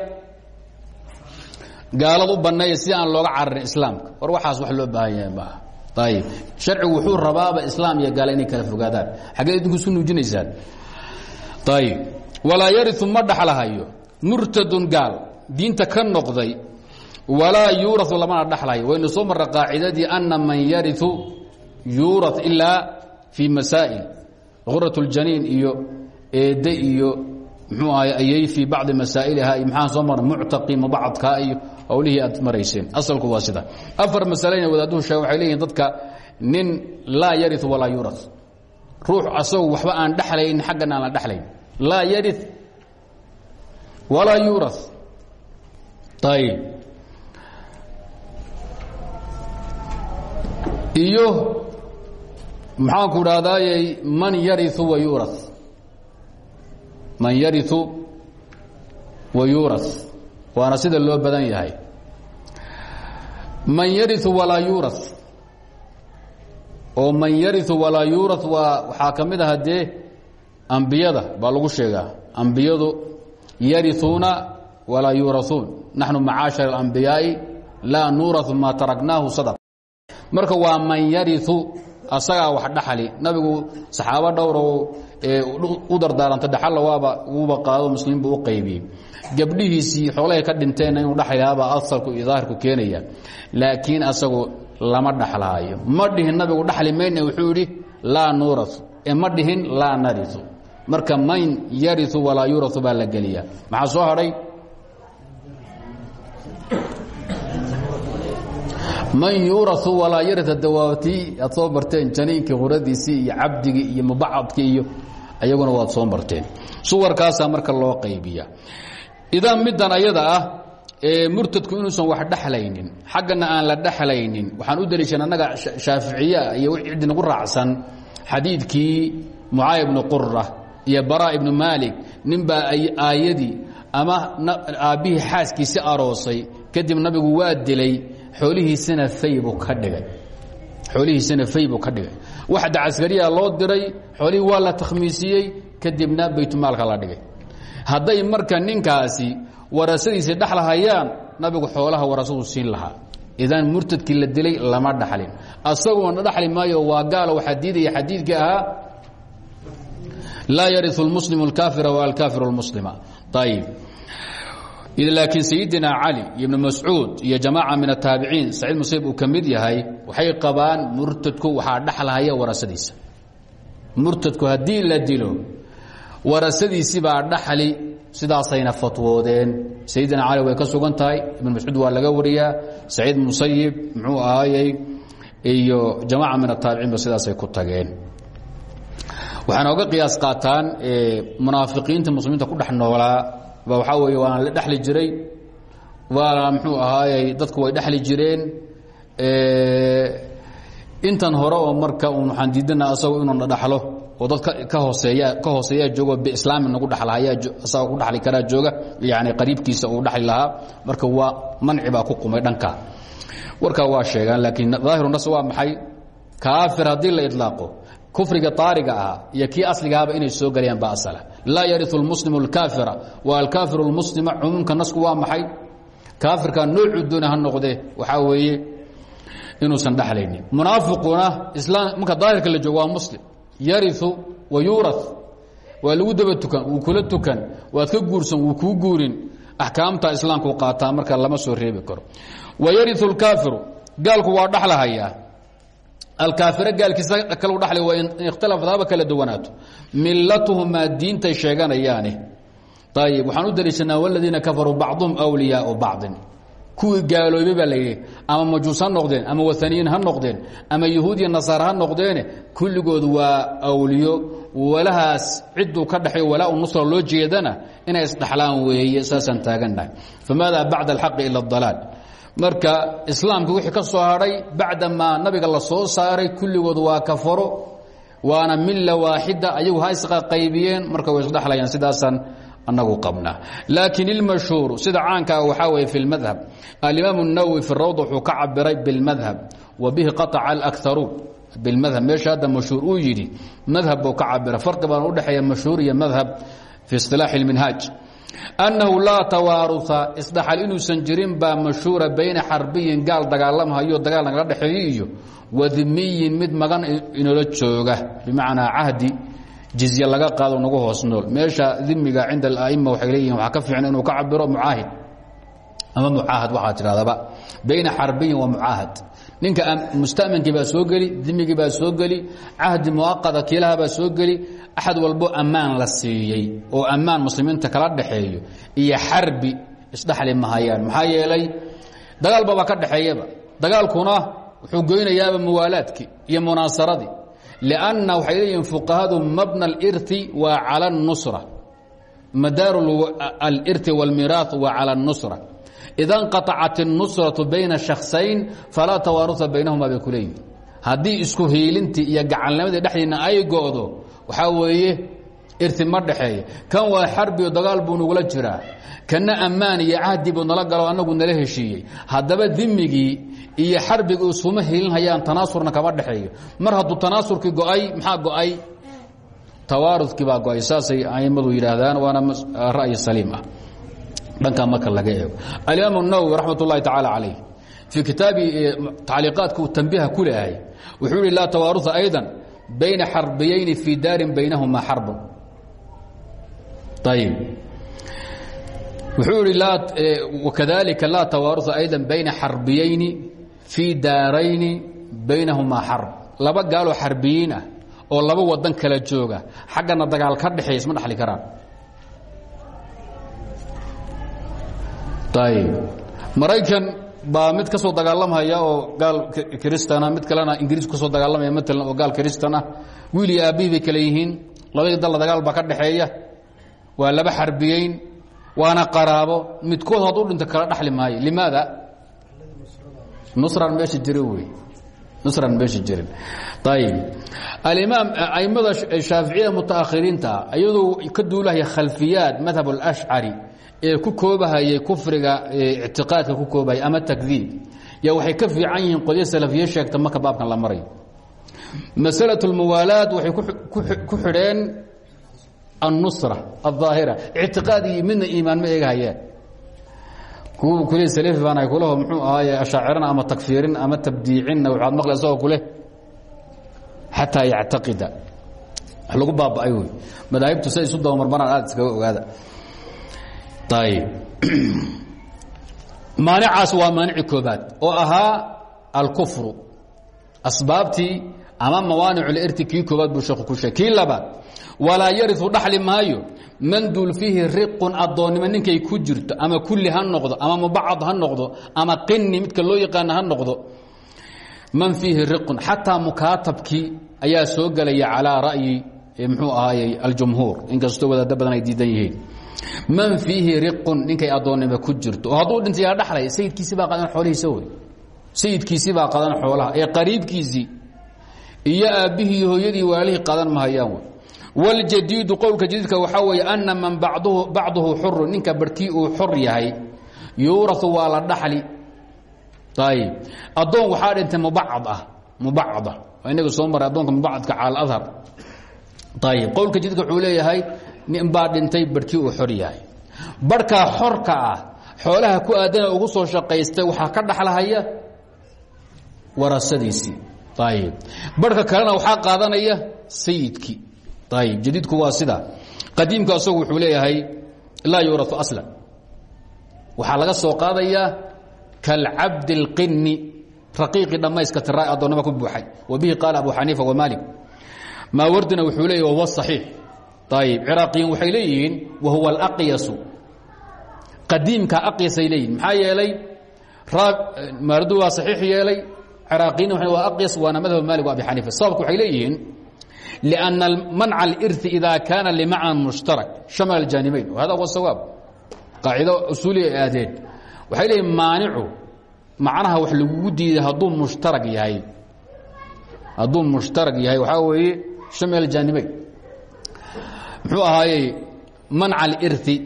gaalad u banneeya si aan looga cararin islaamka. War waxaas wax loo baahan yahay maaha ayib sharcigu wuxuu rabaaba islaam iyo gaala inay kala fogaadaan. Xaggee idinku isu nuujinaysaan? Ayib walaa yariu ma dhaxlahayo. Murtadun gaal. Diinta ka noqday walaa yuurau lamana dhaxlayo. Waynu soo marra qaacidadii ana man yariu yuura ilaa fii masaa'il. Gurat اljaniin iyo eedde iyo mxuu ahay ayay fii bacdi masaa'iliha iyo maxaan soo marna muctaqi mubacadkaa iyo howlihii aad marayseen. Asalku waa sida. Afar masalena wadaaduhu sheeg waxay leeyihiin dadka nin laa yariu walaa yuura ruux asagu waxba aan dhexlayn xaggan aan la dhexlayn laa yari walaa yuura ayb iyo maxaanku dhahdaayey man yariu wa yuura man yariu wa yuura waana sida loo badan yahay. Man yariu walaa yuura oo man yariu walaa yuura waa waxaa ka mid aha dee ambiyada baa lagu sheegaa. Ambiyadu yariuuna walaa yuurauun naxnu macaashar اlambiyaai laa nuurau maa taraknaahu sadq marka waa man yariu asagaa wax dhaxali. Nabigu saxaabo dhowro u dardaaranta dhaxalla waaba uuba qaado muslimiin buu u qaybiyey gabdhihiisii xoolahay ka dhinteenna inuu dhaxlayaabaa asalku iyo keenaya. Laakiin asagu lama dhaxlaayo. Ma dhihin nabigu dhaxli mayna wuxuu yidhi laa nuurau ee ma dhihin laa nariu marka man yariu walaa yuurau baa la geliya maxaa soo hadhay man yuurau walaa yarita dawaatii aad soo barteen janiinkii quradiisii iyo cabdigii iyo mubacadkii iyo ayaguna waad soo marteen suwarkaasaa marka loo qaybiya idan middan ayada ah murtadku inuusan wax dhexlaynin xaggana aan la dhexlaynin waxaan u daliishan annaga shaaficiya iyo ciddi nagu raacsan xadiidkii mucaaya ibnu qura iyo bara ibnu maalik ninbaa aayadii ama aabbihii xaaskiisi aroosay kadib nabigu waa dilay oolihiisana faybuu ka dhigay. xoolihiisana fay ka dhigay. Waxda caskariya loo diray xoolihii waa la takhmiisiyey kadibna baytulmaalka la dhigay. Hadday marka ninkaasi warasadiisii dhexlahayaan nabigu xoolaha warasadu siin lahaa. Idan murtadkii la dilay lama dhaxlin. Asaguna dhaxli maayo waa gaalo waxaa diidaya xadiidkii ahaa. Laa yariu lmuslimu اlkaafira wala alkaafiru اlmuslima ayb laakiin sayidina cali iyo ibnu mascuud iyo jamaaca min ataabiciin saciid musayib uu ka mid yahay waxay qabaan murtadku waxaa dhexlahaya warasadiisa. Murtadku haddii la dilo warasadiisibaa dhaxli sidaasayna fatwoodeen. Sayidina cali way ka sugan tahay ibn mascuud waa laga wariyaa saciid musayib muxuu ahaayey iyo jamaaca min ataabiciinba sidaasay ku tageen. Waxaana oga qiyaas qaataan munaafiqiinta muslimiinta ku dhex noolaa waxaa weeye waana la dhexli jiray. Waana muxuu ahaayey dadku way dhexli jireen. Intan hore oo marka un waxaan diidana asagoo inuuna dhaxlo oo dad ka hooseeya ka hooseeyaa joogo biislaami nagu dhexlahayaa asagoo ku dhexli karaa jooga yani qariibkiisa uu dhexli lahaa. Marka waa manci baa ku qumay dhanka. Warkaa waa sheegaan laakiin daahiru nas waa maxay? Kaafir haddii la idlaaqo kufriga aariga ahaa iyo kii asligaaba inay soo galayaan ba asla laa yariu lmuslimu اlkaafira wa alkaafiru lmuslima cumuumka nasku waa maxay? Kaafirka noocu dooni ha noqdee waxaa weeye inuusan dhexlaynin munaafiquna islaam marka daahirka la joogo waa muslim. Yariu wa yuura waa lagu daba tukan wuu kula tukan waad ka guursan wuu kuu guurin. Axkaamta islaamku qaataa marka lama soo reebi karo. Wa yariu اlkaafiru gaalku waa dhexlahayaa alkaafira gaalkiisa kalu dhalay waa in ikhtalafat haba kala duwanaato. Milatuhumaa diintay sheeganayaane ayib waxaan u daliishanaa waladiina kafaruu bacduhum wliyaau bacdin. Kuwii gaaloobay baa layidhi ama majuus ha noqdeen ama waaniyiin ha noqdeen ama yahuud iyo nasaar ha noqdeene kulligood waa awliyo. Walahaas ciduu ka dhexay walaa nusra loo jeedana inay isdhaxlaan weeye saasaan taagannahay famaada bacda alxaqi ila اdalaal marka islaamka wixii ka soo hadhay bacdamaa nabiga la soo saaray kulligood waa kafaro waana milla waaxida ayagu ha isqa qaybiyeen marka way isdhexlayaan sidaasaan anagu qabnaa laakiin ilmashhuuru sida caankaa waxaa weye fi lmadhab alimaam الnawowi fi rawd wuxuu ka cabiray bilmadhab wa bihi qaطca alakaruun bilmadhab meesha hadda mashhuur uu yidhi madhab buu ka cabira farqi baan udhexeeya mashhuur iyo madhab fi isilaaxi اlminhaaj annahu laa tawaaruha isdhaxal inuusan jirin baa mashhuura bayna xarbiyin gaal dagaalamhayo dagaal nagala dhexeeyo iyo wadimiyin mid magan inoola jooga bimacnaa cahdi jizye laga qaado nagu hoos nool meesha dimiga cinda alaima waxay leeyihiin waxaa ka fiican inuu ka cabiro mucaahid ama mucaahad waxaa tidhahdaba bayna xarbiyin wa mucaahad ninka mustaminkii baa soo geli dimigii baa soo geli cahdi muaqada kiilaha baa soo geli axad walbo ammaan la siiyey oo ammaan muslimiinta kala dhaxeeyo iyo xarbi isdhaxli mahayaan maxaa yeelay dagaalbaba ka dhexeeyaba dagaalkuna wuxuu goynayaaba muwaalaadkii iyo munaasaradii lianna waxay leeyihiin fuqahadu mabna alirti waa cala اnusra madaaru alirti wاlmiraath waa cala اnusra ida nqaطacat الnusraةu bayna shaksayn falaa tawaaruha baynahuma bay ku leeyihin haddii isku hiilintii iyo gacannimadii dhexdiina ay go'do waxaa weeye irti ma dhexeeya kan waa xarbi oo dagaal buu nagula jiraa kanna ammaan iyo cahdi buu nala galo annagu nala heshiiyey haddaba dimigii iyo xarbigi iskuma hiilinhayaan tanaasurna kama dhexeeyo mar hadduu tanaasurkii go'ay maxaa go'ay tawaarudkii baa go'ay saasay aimadu yidhaahdaan waana ra'yi saliim ah dhanka marka laga eego. Alimaam اnawowi raxmat اllahi tacaala calayh fii kitaabii tacliiqaadku tambiha ku lehay wuxuu ihi laa tawaarua ayda bayna xarbiyayni fii daarin baynahuma xarbu ayb wuxuu ihi kadalika laa tawaarua ayda bayna xarbiyayni fii daarayni baynahumaa xarb. Laba gaaloo xarbiyiin ah oo laba wadan kala jooga xaggana dagaal ka dhexeeya isma dhexli karaan. Maraykan baa mid ka soo dagaalamhaya oo gaal kristana mid kalena ingiriis ka soo dagaalamaya matalan oo gaal kristan ah wiil iyo aabbihii bay kale yihiin. Labadii dalla dagaal baa ka dhexeeya. Waa laba xarbiyeyn waana qaraabo. Midkood hadduu dhinto kala dhaxli maayo. Limaada? Nusran meesha jira wey. Nusran meesha jirin. Ayib alimaam aimada shaaficiyada mutaakhiriinta iyadoo ka duulahaya khalfiyaad madhab alashcari ee ku koobahayay kufriga ictiqaadka ku koobahayay ama takdiib yaa waxay ka fiican yihiin qolyo salafiyo sheegta marka baabkan la marayo masalatu lmuwaalaad waxay ku xidheen annusra aldaahira ictiqaadii midna iimaan ma eegahayaan kuw kule salafi baan ay kulaho muxuu ahaaye ashaacirana ama takfiirin ama tabdiicinna waxaad maqli isagoo kuleh xataa yactaqida. Wax lagu baaba'ay wey madaahibtu say isu dabamarmaraan aada iskaga ogaada maanicaas waa maanici koobaad oo ahaa alkufru asbaabtii ama mawaaniculirti kii koobaad buu sheeku ku sheeg kii labaad walaa yariu dhaxli maayo man dul fiihi riqun addoonnimo ninkay ku jirto ama kulli ha noqdo ama mubacad ha noqdo ama qini midka loo yaqaana ha noqdo man fiihi riqun xataa mukaatabkii ayaa soo gelaya calaa ra'yi mxuu ahaayey aljumhuur inkastoo wadaaddo badan ay diidan yihiin man fiihi riqun ninkay addoonnimo ku jirto. Oo dhintay yaa dhaxlay sayidkiisi baa qadan xoolihiisa wey sayidkiisii baa qadan xoolaha. Ee qariibkiisii iyo aabbihii hooyadii waalihii qadan mahayaan wey wاljadiidu qowlka jadiidka waxaa weeye ana man bacduhu xuru ninka barhkii uu xor yahay yuurau waa dhaxli. Ayb addoon waxaa dhintay mubacad ah mubacada inaga soo maray addoonka mubacadka cala adhar ayb qowlka jadiidka wuxuu nin baa dhintay barhkii uu xor yahay. Barhkaa xorka ah xoolaha ku aadana ugu soo shaqaystay waxaa ka dhaxlahaya warasadiisii. Ayb barhka kalena waxaa qaadanaya sayidkii. Ayb jadiidku waa sida. Qadiimku asagu wuxuu leeyahay laa yuurau aslan. Waxaa laga soo qaadayaa kalcabdi اlqini raqiiqii dhammayska tira addoonnimo ku buuxay. Wa bihi abu xaniifa wamaalik maawardina wuxuu leeyahy wahuwa صaxiix ayb craaqiyin waxay leeyihiin wa huwa alaqyasu. Qadiimka aqyasay leeyihiin maxaa yeelay maaridu waa saxiix yeelay craaqiyin waa aqyas waana madhab maalik wa abi xaniifa. Sababku waxay leeyihiin lianna manca alirثi ida kaana limacnan mushtarak. Shamal aljaanibayn. Hada huwa sawaab. Qaacido usuuliya ay aadeen. Waxay leeyihiin maanicu macnaha wax lagugu diiday hadduu mushtarag yahay. Hadduu mushtarag yahay waxaa weeye shamal aljaanibayn muxuu ahaayey manca aliri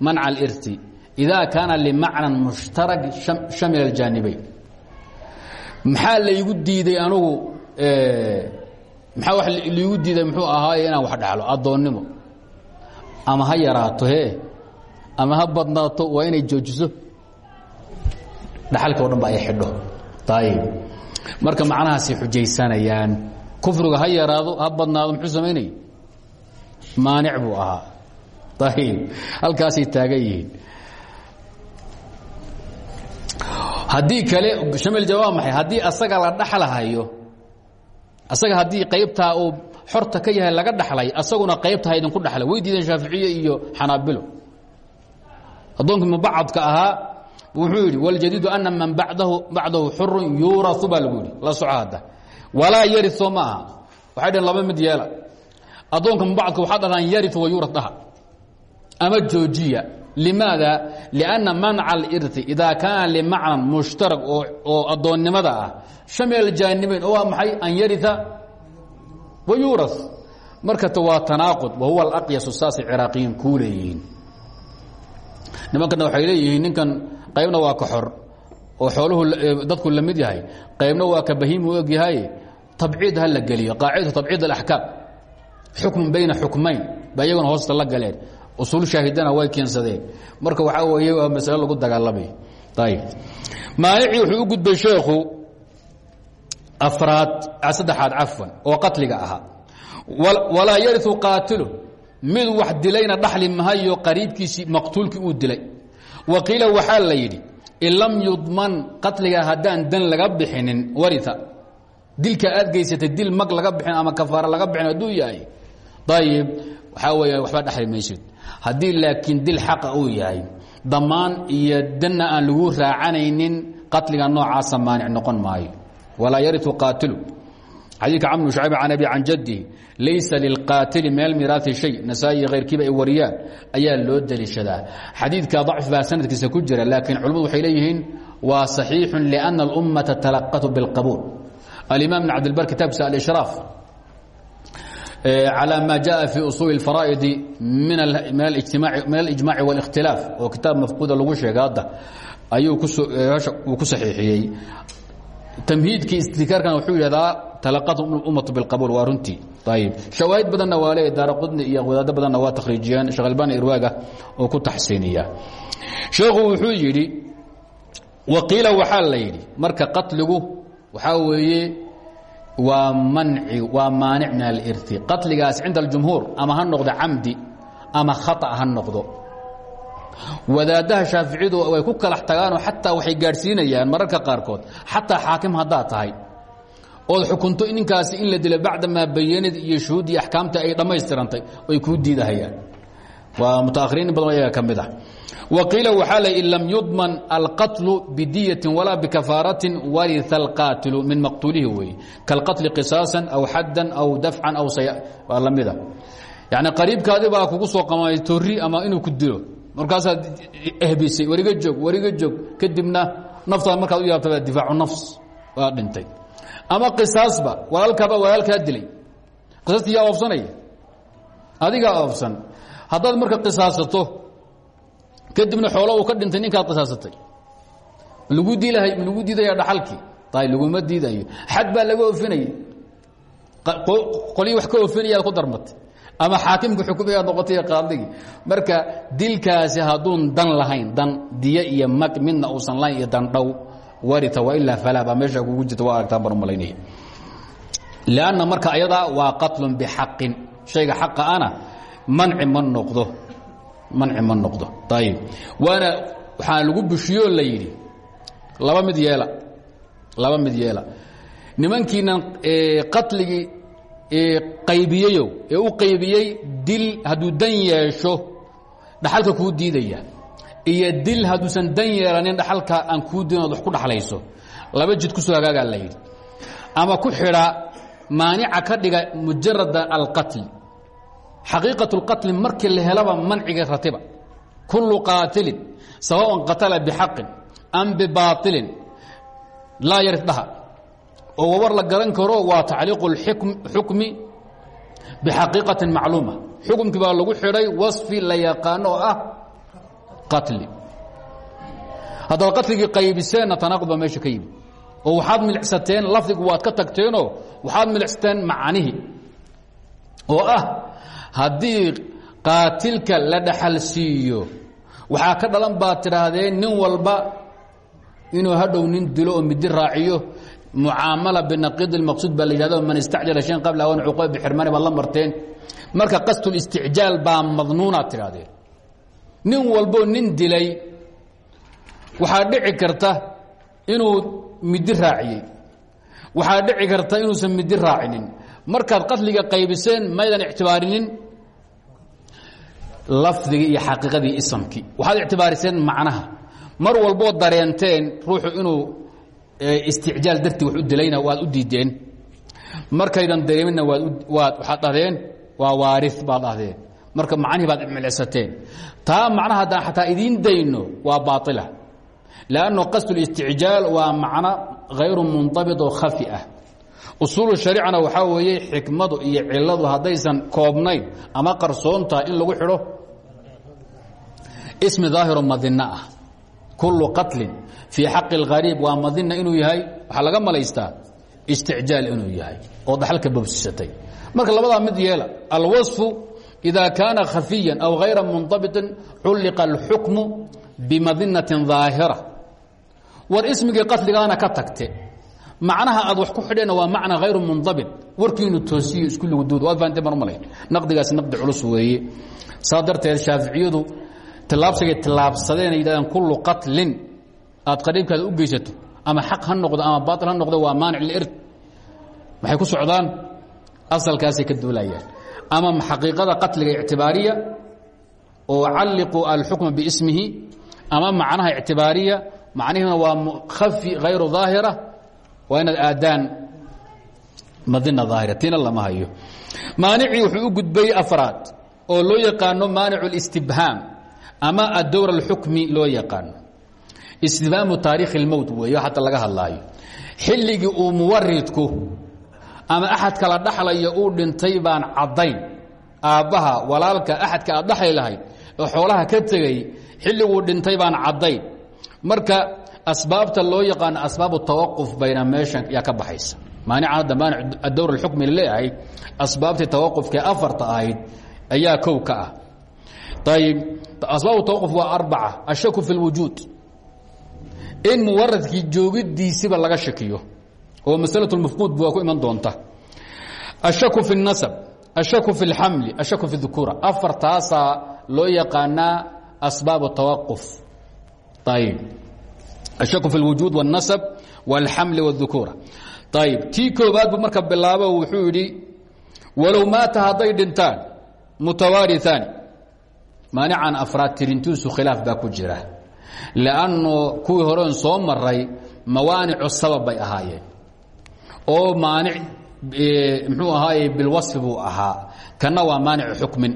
manca aliri idaa kaana limacnan mushtarag shamila اjaanibayn maxaa laygu diiday anugu maxaa wa liigu diiday muxuu ahaaye inaan wax dhaxlo addoonnimo? Ama ha yaraato he ama ha badnaato waa inay joojiso? Dhaxalka o dhan ba xidho. Ayib marka macnahaasay xujaysanayaan. Kufriga ha yaraado ha badnaado muxuu samaynaya maanic buu ahaa. Ayib halkaasay taagan yihiin. Haddii kale shamil jawaab maxay? Haddii asaga la dhaxlahayo asaga haddii qaybtaa uu xorta ka yahay laga dhaxlay asaguna qaybtaha idinku dhaxlay. Way diideen shaaficiye iyo xanaabilo addoonkii mubacadka ahaa wuxuu yidhi waljadiidu ana man badahu bacdahu xurun yuurau baa lagu yidhi. La soco hadda walaa yari soo ma aha waxay dhaheen laba mid yeela addoonka mubacadka waxaa dhahdaan yari wa yuura dhaha. Ama joojiya. Limaada? Lianna manca alirti idaa kaana limacnan mushtarag oo addoonnimada ah. Shamil jaanibayn oo waa maxay? An yaria wa yuura marka t waa tanaaqud. Wa huwa alaqyasu saasay ciraaqiyiin kuu leeyihiin. Nimankana waxay leeyihiin ninkan qaybna waa ka oo xooluhu dadku la yahay. Qaybna waa ka bahiim u egyahay tabciid la geliyo. Qaacidatu tabciid alaxkaam xukmun bayna xukmayn ba iyaguna hoosta la galeen. Usul shaahidana way keensadeen. Marka waxaa weeye waa masalo lagu dagaalamay. Ayib maanicii wuxuu u gudbay sheekhu afraad saddexaad cafwan oo qatliga ahaa. Walaa yariu qaatilu mid wax dilayna dhaxli mahayo qariibkiisii maqtuulkii uu dilay. Wa qiila waxaa la yidhi in lam yudman qatliga haddaan dan laga bixinin waria dilka aad geysatay dil mag laga bixin ama kafaara laga bixin hadduu yahay ayib waxaa weya waxba dhexli maysid. Haddii laakiin dil xaqa uu yahay damaan iyo danna aan lagu raacanaynin qatliga noocaasa maanic noqon maayo. Walaa yariu qaatilu. Xadiidka camr shacayb can abi can jaddihi laysa lilqaatili min almiraai shay. Nasaa-i iyo hayrkiiba ay wariyaan ayaa loo deliishadaa xadiidka dacif sanadkiisa ku jira laakiin culimmadu waxay leeyihiin waa saxiixun liana alummata talaqatu bilqabuul alimaam bn cabdilbar kitaabkiisa alishraaf calى ma jaءa fi usuuli اfaraa'idi min alijmaci wاlاkhtilaaf oo kitaab mafquuda lagu sheega hadda ayuu uu ku saxiixiyey tamhiidkii istikaarkan wuxuu yidhahdaa talaqatu ummatu biاlqabuul waa runtii ayib shawaahid badanna waa leeya daara qudni iyo wadaado badanna waa takhriijiyaan sheekh albani irwaaga oo ku taxsiiniya sheekhu wuxuu yidhi waqiila waxaa la yidhi marka qatligu waxaa weeye waa manci waa maanic min alirti qatligaas cinda aljumhuur ama ha noqdo camdi ama khata ha noqdo. Wadaadaha shaaficiyadu way ku kalax tagaanoo xataa waxay gaadhsiinayaan mararka qaarkood. Xataa xaakim haddaad tahay. Ood xukunto ninkaasi in la dilo bacdamaa bayanid iyo shuhuud iyo axkaamta ay dhammaystirantay ay kuu diidahayaan waa mutaahiriin in badan ayaga ka mid ah. Waqiila waxaa l in lam yudman alqatlu bidiyatin walaa bikafaaratin waria alqaatilu min maqtuulihi weeye kalqatli qisaasan aw xaddan aw dafcan aw waa lamida yani qariibkaadi baa kugu soo qamay tori ama inuu ku dilo. Markaasaad ehbisay wariga joog wariga joog kadibna naftaada markaad u yaabta difaacu nafs waa dhintay. Ama qisaasba walaalkaaba walaalkaa dilay. Qisaasta yaa oofsanaya adigaa oofsan haddaad marka qisaasato kadibna xoolo uu ka dhintay ninkaad qisaasatay. Lagu diilahay lagu diidaya dhaxalkii? Tay laguma diidayo. Xad baa laga ofinaya qolii wax ka ofinayaad ku darmatay. Ama xaakimka xukumayaad noqotay qaadigii marka dilkaasi hadduun dan lahayn dan diye iyo mag midna uusan lahayn iyo dandhow warita wailaa falaa baa meesha kugu jirta waa aragtaan baan u malaynaya lanna marka ayadaa waa qatlun bixaqin shayga xaqa ana manci ma noqdo. Manci ma noqdo. Ayib waana waxaa lagu bushiyoo la yidhi. Laba mid yeela. Laba mid yeela. Nimankiinan qatligii qaybiyeyow ee u qaybiyey dil hadduu dan yeesho dhaxalka kuu diidaya iyo dil hadduusan dan yeelanin dhaxalka aan kuu diin wax ku dhaxlayso laba jid ku soo hagaagaa la yidhi. Ama ku xidha maanica ka dhiga mujarada alqatli xaqiiqaة اlqatli markii la helaba manciga ratiba kulu qaatilin sawaءn qatala bxaqin am bibaaطilin laa yarid dhaha oo wabar la garan karo waa tacliiqu اxukmi bxaqiiqaةi macluuma xukumkii baa lagu xidhay waصfi la yaqaano oo ah qatli haddaad qatligii qaybiseenna tanaaqud baa meesha ka yimi oo waxaad milicsateen lafdigu waad ka tagteenoo waxaad milicsateen macnihii oo ah haddii qaatilka la dhaxal siiyo ka dhalan baad tidhaahdeen nin walba inuu hadhow nin dilo oo midi raaciyo mucaamala binaqiid اlmaqsuud baa la man istacjala shayn qabla awan cuquba bixirmaani baad la marteen. Marka qasdulisticjaal baa madnuunaad tidhahdeen nin walboo nin dilay waxaa dhici karta inuu midi raaciyey. Waxaa dhici karta inuusan midi raacinin. Markaad qatliga qaybiseen maydan ictibaarinin lafdigii iyo xaqiiqadii isamkii waxaad ictibaariseen macnaha. Mar walboo dareenteen ruuxu inuu isticjaal dartii wax u dilayna waad u diideen. Markaydan dareeminna waad waxaad dhahdeen waa waari baad dhahdeen marka macnihii baad milcsateen taa macnaha haddaan xataa idiin dayno waa baaila lanno qasd اlisticjaal waa macno hayru munطabit oo khafi ah usuulu sharicana waxaa weeye xikmadu iyo ciladu haddaysan koobnayn ama qarsoon tahay in lagu xidho ismi daahiro madina ah kullu qatlin fii xaqi اlghariib waa madina inuu yahay waxaa laga malaystaa isticjaal inuu yahay oo dhaxalka bobsisatay marka labadaa mid yeela alwaصfu إida kaana khafiya aw hayra munطabiطin culliqa اlxukmu bimadinaةi ظaahira war ismigii qatligaana ka tagte macnaha aad wax ku xidheenna waa macna hayru mundaبit warkiinu toosiyo isku lugduud waad fahanteen baan u malayn naqdigaasi naqdi culus weeye. Saa darteed shaaficiyadu tilaabsigay tilaabsadeen yidhahdeen kullu qatlin. Aad qariibkaada u geysato ama xaq ha noqdo ama baail ha noqdo waa maanic lird maxay ku socdaan? Asalkaasay ka duulayaan ama xaqiiqada qatliga ictibaariya oo calliquu alxukma biismihi ama macnaha ictibaariya macnihina waa khafi hayru daahira waa inaad aadaan madina daahira tina lama hayo maanicii wuxuu u gudbayey afraad oo loo yaqaano maanicu اlistibhaam ama addowr اlxukmi loo yaqaano istibhaamu taariikhi اlmowt weeyo hadda laga hadlaayo xilligii uu muwaridku ama axad kala dhaxlaya uu dhintay baan caddayn aabbaha walaalka axadka aad dhaxli lahayd oo xoolaha ka tegay xilliguu dhintay baan caddayn marka asbaabta loo yaqaano asbaabu tawaquf bayna meeshan yaa ka baxaysa maanica hadda maanic adowr alxukmi laleeyahay asbaabtii tawaqufkae afarta ahayd ayaa kow ka ah ayib asbaabu tawaquf waa arbaca ashaku fi اlwujuud in muwaradkii joogidiisiba laga shakiyo oo masalaة اmafquud waa ku iman doonta ashaku fi الnasb ashaku fi اlxamli ashaku fi اdukura afartaasaa loo yaqaanaa asbaab الtawaquf ayb ashaku fi اlwujuud والnasb واlxamli والdukura ayb tii koobaad bu marka bilaabo wuxuu yidhi walow maata hadday dhintaan mutawaariثaani maanican afraad tirintiisu khilaaf baa ku jira lanno kuwii horen soo maray mawaanicu sabab bay ahaayeen oo maanic mxuu ahaaye bilwasfi buu ahaa kanna waa maanicu xukmin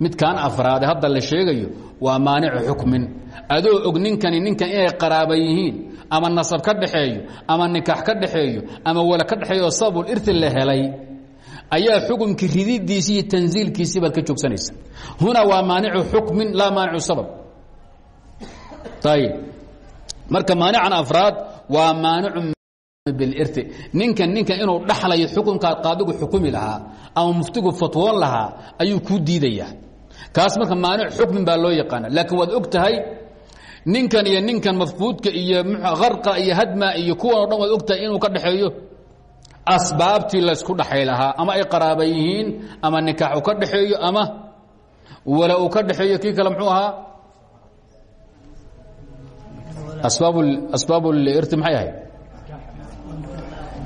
midkan afraade hadda la sheegayo waa maanicu xukmin adoo og ninkani ninkan inay qaraaba yihiin ama nasab ka dhaxeeyo ama nikaax ka dhaxeeyo ama wala ka dhexeeyo sababul irti la helay ayaa xukumkii rididiisi iyo tansiilkiisii baad ka joogsanaysa. Huna waa maanicu xukmin laa maanicu sabab. Ayb marka maanican afraad waa maanicu bilirti ninkan ninkan inuu dhaxlayo xukunkaad qaadigu xukumi lahaa ama muftigu fatwoon lahaa ayuu kuu diidaya kaas marka maanic xukmin baa loo yaqaana laakiin waad og ninkan iyo ninkan mafquudka iyo harqa iyo hadma iyo kuwan o dhan waad og tahay inuu ka dhexeeyo asbaabtii laysku dhaxay lahaa. Ama ay qaraaba yihiin ama nikaax uu ka dhexeeyo ama wala uu ka dhexeeyo kii kale mxuu ahaa? Asbaab asbaab irti maxay ahayd?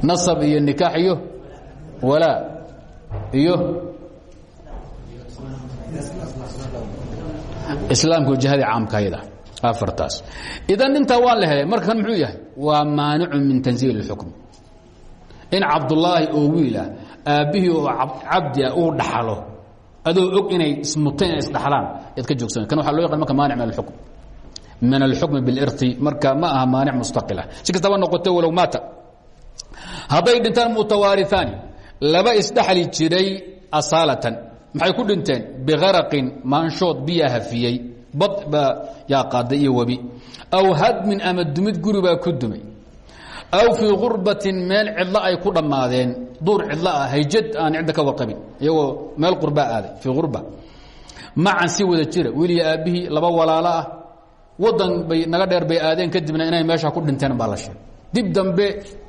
Nasab iyo nikaax iyo walaa iyo islaamka jihadii caamkayda afartaas. Idan intaa waa la helay marka kan muxuu yahay? Waa maanicu min tanziil اlxukm in cabdullaahi oo wiilah aabbihii oo cabdi ah uu dhaxalo adoo og inay ismuteen inay isdhaxlaan yaad ka joogsan. Kan waxa loo yaqan marka maanic min alxukm min alxukmi bilirti marka ma aha maanic mustaqila. Si kastaba noqote walow maata. Hadday dhintaan mutawaariaani laba isdhaxli jiray asaalatan. Maxay ku dhinteen? Bikaraqin maanshood biyaa hafiyey bad baa yaa qaaday iyo webi aw hadmin ama dumid guri baa ku dumay. Aw fii gurbatin meel cidlo ay ku dhammaadeen. Duur cidlo ah hayjad aan cidda ka warqabin. Iyagoo meel qurbaa aaday fii urba macan si wada jira wiiliya aabbihii laba walaalo ah. Wadan bay naga dheer bay aadeen kadibna inay meesha ku dhinteen baa dib dambe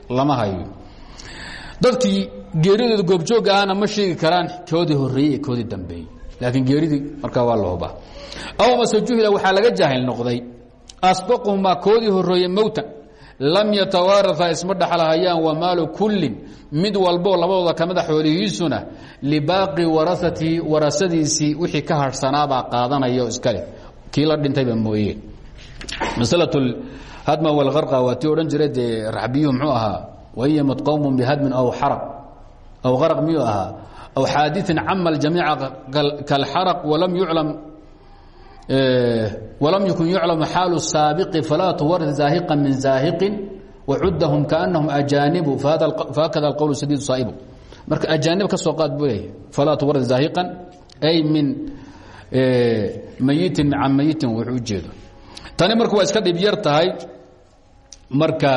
lama hayo. Dadkii geeridooda goobjooga ma sheegi karaan koodii horeeyey iyo koodii dambeeyey laakiin geeridii markaa waa lahubaa aw mase juhila waxaa laga jaahil noqday asbaquhumaa koodii horeeye mowtan lam yatawaaraa isma dhaxlahayaan wamaalu kullin mid walboo labadooda kamida xoolihiisuna libaaqi warasatihi warasadiisii wixii ka harhsanaabaa qaadanaya iskale kii la dhintayba mooye. Hadma wاlharqa waa tii odhan jiray dee raxbiyuhu mxuu ahaa waiyamut qowm bihadmin aw xaraq aw haraq miyuu ahaa aw xaadiثin cama اljamiica kalxaraq walam yuclam walam yakun yuclamu xaalu saabiqi falaa tuwarid zaahiqa min zaahiqin wacudahum kaanahum ajaanibu fahakada اlqowl sadiid saaibu marka ajaanib ka soo qaad buu leeyahy falaa tuwarid zaahiqan ay min mayitin can mayitin wuxuu u jeedo tani marka waa iska dhib yar tahay marka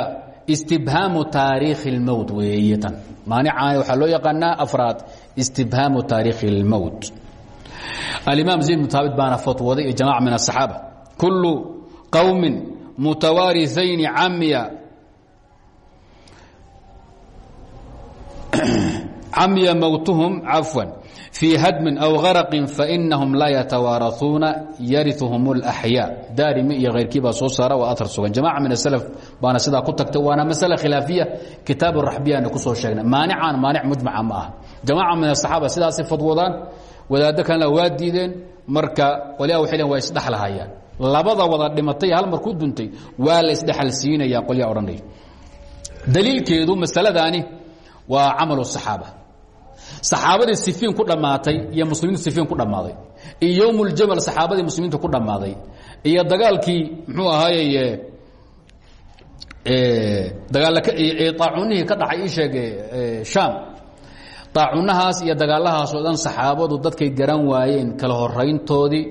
istibhaamu taariikhi اlmowt weeye tan maanicaan waxaa loo yaqaanaa afraad istibhaamu taariikhi اlmowt alimaam zayd bn taabit baana fatwaday iyo jamac min asaxaaba kullu qowmin mutawaarisayni camiya camiya mowtuhum cafwan fii hadmin aw haraqin fainahum laa yatawaarauuna yariuhum اlaxyaa daarimi iyo hayrkii baa soo saara waa aar sugan jamaca min aslaf baana sidaa ku tagtay waana masale khilaafiya kitaab raxbiyaana ku soo sheegnay maanicaan maanic mujmaca ma aha jamaca min asaxaaba sidaasay fadwadaan wadaaddo kalena waa diideen marka qolyaha waxay len waa isdhexlahayaan labada wada dhimatay hal mar ku duntay waa la isdhexal siinaya qolyaha odhanaya daliilkeedu masaladaani waa camalu saxaaba saxaabadii sifiin ku dhammaatay iyo muslimiintu sifiin ku dhammaaday iyo yowm uljamal saxaabadii muslimiintu ku dhammaaday iyo dagaalkii muxuu ahaaye daacunihii ka dhacay ii sheeg shaam daacunahaas iyo dagaalahaas oo dhan saxaabadu dadkay garan waayeen kala horayntoodii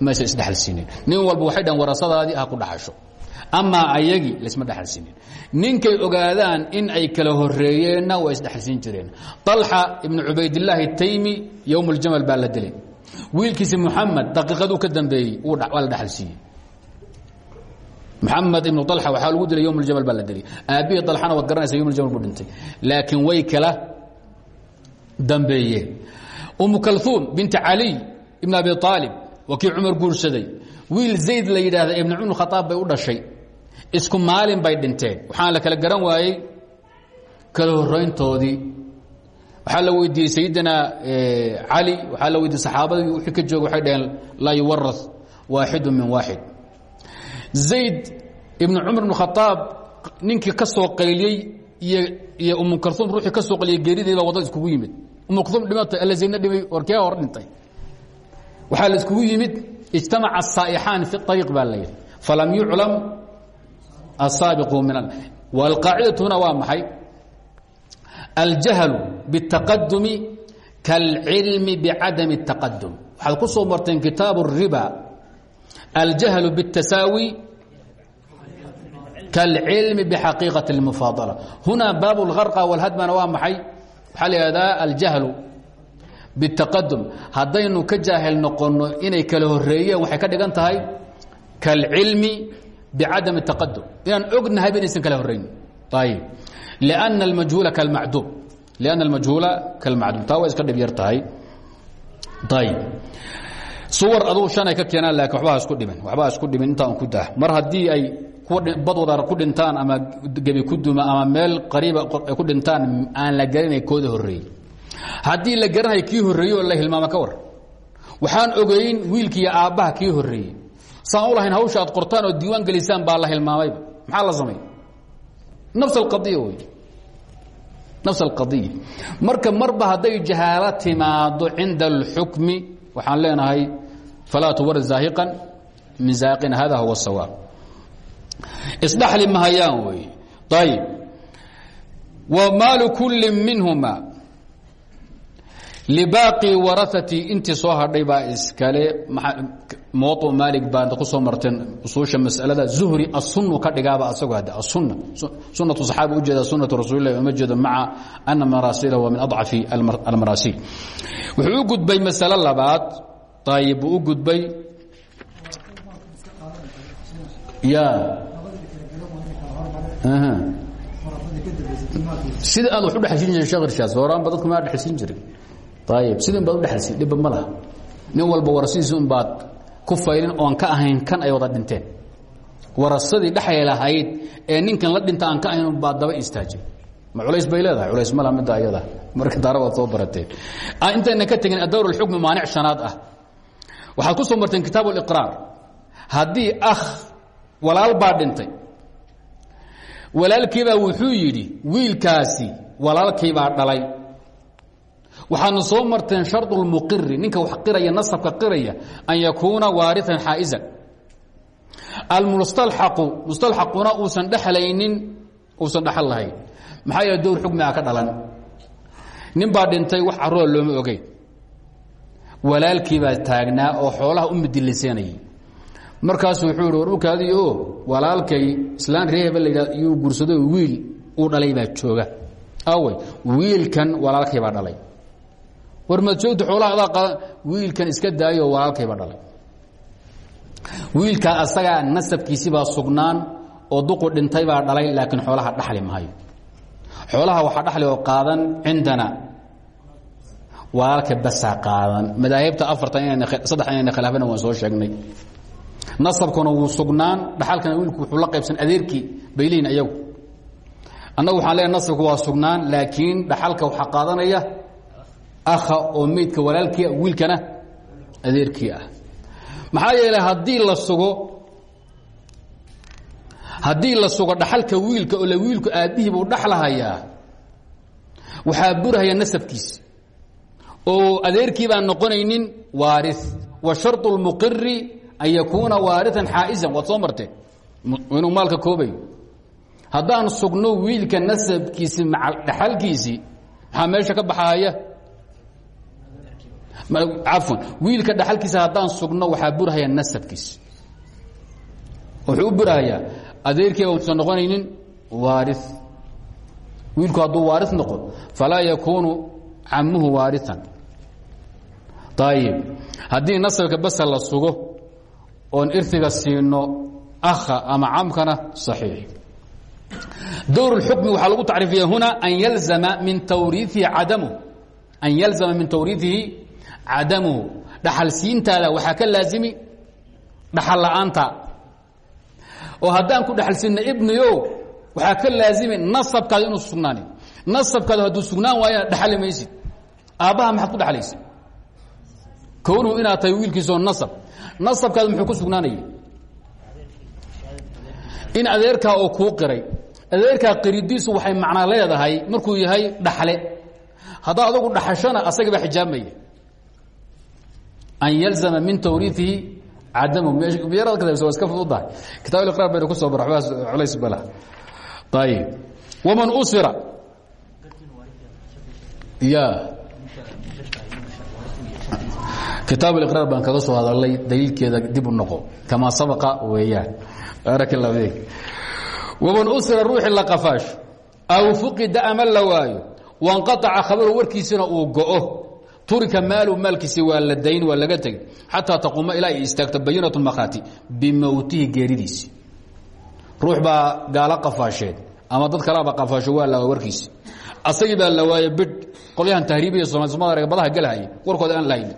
maysa isdhexalsiinin nin walba waxay dhahan warasadaadii ha ku dhaxasho amaa ayagii laysma dhexalsiinin ninkay ogaadaan in ay kala horeeyeenna waa isdhexalsiin jireen طalxa ibnu cubaydillaahi taymi yowm اljamal baa la dilay wiilkiisi muxamed daqiiqaduu ka dambeeyey waa la dhexalsiiyey maxamed ibnu alxa waxaa lagu dilay yowm اljamal baa la dilay aabbihii alxana waad garanaysa yom ljamal buu dhintay laakiin way kala dambeeyeen umu kalhuum binti caliy ibn abi aalib waa kii cumar guursaday. Wiil zayd la yidhaahda ibn cumr khaaab bay u dhashay. Isku maalin bay dhinteen. Waxaan la kala garan waayey kala horayntoodii waxaa la weydiiyey sayidina cali waxaa la weydiiyey saxaabadii wixii ka jooga waxay dhaheen laa yuwara waaxidu min waaxid. Zayd ibn cumar ibn khaaab ninkii ka soo qayliyey iyo iyo umu kalum ruuxii ka soo qaliyay geeridiiba waddada iskugu yimid umu kalum dhimatay alla zaydna dhimay warkee hor dhintay waxaa la iskugu yimid ijtamaca asaa'ixaan fi ariiq baa la yidhi falam yuclam asaabiqu min walqaacidatu huna waa maxay aljahlu biاtaqadumi kaalcilmi bicadami الtaqadum waxaad ku soo marteen kitaab الriba aljahlu bالtasaawi kاlcilmi bxaqiiqaة الmufaadalة huna baab اlharqa wاlhadmana waa maxay waxaa la ihahdaa aljahlu bالtaqadum haddaynu ka jaahil noqonno inay kala horeeyeen waxay ka dhigan tahay kaalcilmi bicadam الtaqadum inaan ognahay ba inaysan kala horeyn ayb لأna اmajhuula kalmacduum لأna اlmajhuula kalmacduum taa way iska dhib yar tahay ayb suwar aduu shan ay ka keenaan laakiin waxbaa isku dhimin waxbaa isku dhimin intaa un ku dah mar haddii ay badwada ku dhintaan ama gebi ku duma ama meel qariiba ay ku dhintaan aan la garanay kooda horeeyey haddii la garanaya kii horreeyey oo la hilmaama ka war waxaan ogeyn wiilkiiyo aabbaha kii horreeyey. Saan u lahayn hawsha aad qortaan oo diiwaan gelisaan baa la hilmaamayba maxaa la samay nafs alqadiya wey nafs alqadiya marka marba hadday jahaalo timaado cinda alxukmi waxaan leenahay falaa tuwar zaahiqan min zaaqin hada huwa sawaab isdhaxli mahayaan wey. Ayib wa maalu kulli minhuma. Libaaqi waraati intii soo hadhay baa iskale muwa maalig baa ku soo marteen usuusha masalada zuhri asunu ka dhigaaba asagoo hadde asunna sunatu saxaabi ujeeda sunatu rasuulilah uma jeedo maca ana maraasilahu waa min adcafi almaraasiil wuxuu gudbay masalo labaad. Ayib u gudbay ya. Sida aad wax u dhexalsiin jiray sheekh irshaad horaanba dadku maa dhexalsiin jiray. Ayib sidin baad u dhexalsiin dhibba ma laha. Nin walba warasidiisi un baad ku faylin oon ka ahayn kan ay wada dhinteen. Warasadii dhexay lahayd ee ninkan la dhinta aan ka ahayn un baad daba istaajin. Ma culays bay leedahay? Culays ma laha midda ayada marka daara waad soo barateen intayna ka tegin adawr اlxukmi maanic shanaad ah. Waxaad ku soo marteen kitaab اliqraar haddii akh walaal baa dhintay. Walaalkiibaa wuxuu yidhi wiilkaasi walaalkiibaa dhalay. Waxaanu soo marteen shardu lmuqiri ninka wax qiraya nasabka qiraya an yakuuna waarian xaa'isan. Almustalaqu mustalaquna uusan dhelaynin uusan dhexal lahayn. Maxaa yeele dowr xugmi a ka dhalan. Nin baa dhintay wax carooda looma ogeyn. Walaalkiibaa taagnaa oo xoolaha u midilisanayay markaasu wuxuu ihi warurkaadii o walaalkay islaan reeheba la yidhah iyuu guursado wiil uu dhalay baa jooga. Awey wiilkan walaalkay baa dhalay. War maad joogta wiilkan iska daayo walaalkay baa dhalay. Wiilkaa asagaa nasabkiisibaa sugnaan oo duqu dhintay baa dhalay laakiin xoolaha dhaxli maayo. Xoolaha waxaa dhaxli oo qaadan cindana walaalka basaa qaadan. Madaahibta afartan saddex inayna khilaafana waan soo sheegnay nasabkuna wuu sugnaan dhaxalkana wiilku wuxuu la qaybsan adeerkii bay leeyihiin ayagu. Annagu waxaan leeyahay nasabku waa sugnaan laakiin dhaxalka waxaa qaadanaya akha oo meydka walaalkia wiilkana adeerkii ah. Maxaa yeelay haddii la sugo haddii la sugo dhaxalka wiilka oo la wiilku aabbihii buu dhaxlahayaa waxaa burhaya nasabkiisi oo adeerkii baan noqonaynin waari wa sharطu اlmuqiri an yakuuna waarian xaa'isan waad soo martee inuu maalka koobayo haddaan sugno wiilka nasabkiisi dhaxalkiisii maxaa meesha ka baxaaya? Cafwan wiilka dhaxalkiisa haddaan sugno waxaa burhaya nasabkiisi. Wuxuu u burhayaa adeerkiiba usan noqonaynin waari wiilku hadduu waari noqo falaa yakuunu camuhu waarian ayib haddii nasabka basa la sugo oon irtiga siino aha ama camkana صaxiix dowr اxukmi waxaa lagu tacriifiya huna an yalzama min tawriiihi cadamu. An yalzama min tawriiihi cadamuhu dhaxal siintaada waxaa ka laazimi dhaxal la'aanta. Oo haddaan ku dhaxal siinna ibniyo waxaa ka laazimi nasabkaada inuu sugnaanin nasabkaadu hadduu sugnaan waayana dhaxali maysid. Aabbaha maxaad ku dhaxlaysa? Kownuhu inaad tahay wiilkiisaoo nasab nasabkaada muxuu ku sugnaanaya in adeerkaa oo kuu qiray. Adeerkaa qiridiisu waxay macnaa leedahay markuu yahay dhaxle. Haddaa adagu dhaxashana asagabaa xijaabmaya an yalzama min tawriiihi cadamu iska fududahay kitab iqraar bayna ku soo bar waxbaas culays bala. Ayib waman usira. Ya kitaab iqraar baan kaga soo hadalay daliilkeeda dib u noqo. Kamaa sabaqa weeyaan. Waman usira ruuxii la qafaasho aw fuqida ama la waayo wanqaaca khabaru warkiisina uu go'o turika maalu maalkiisi waa la dayn waa laga tegey xataa taquuma ilaa ay istaagto bayinatu makhaati bimowtihi geeridiisi. Ruux baa gaalo qafaasheen ama dad kalaba qafaasho waa la warkiisi. Asagii baa la waaye bidh qolyahan tahriibiya soomaalsomada badaha gelhaya warkooda aan lahayn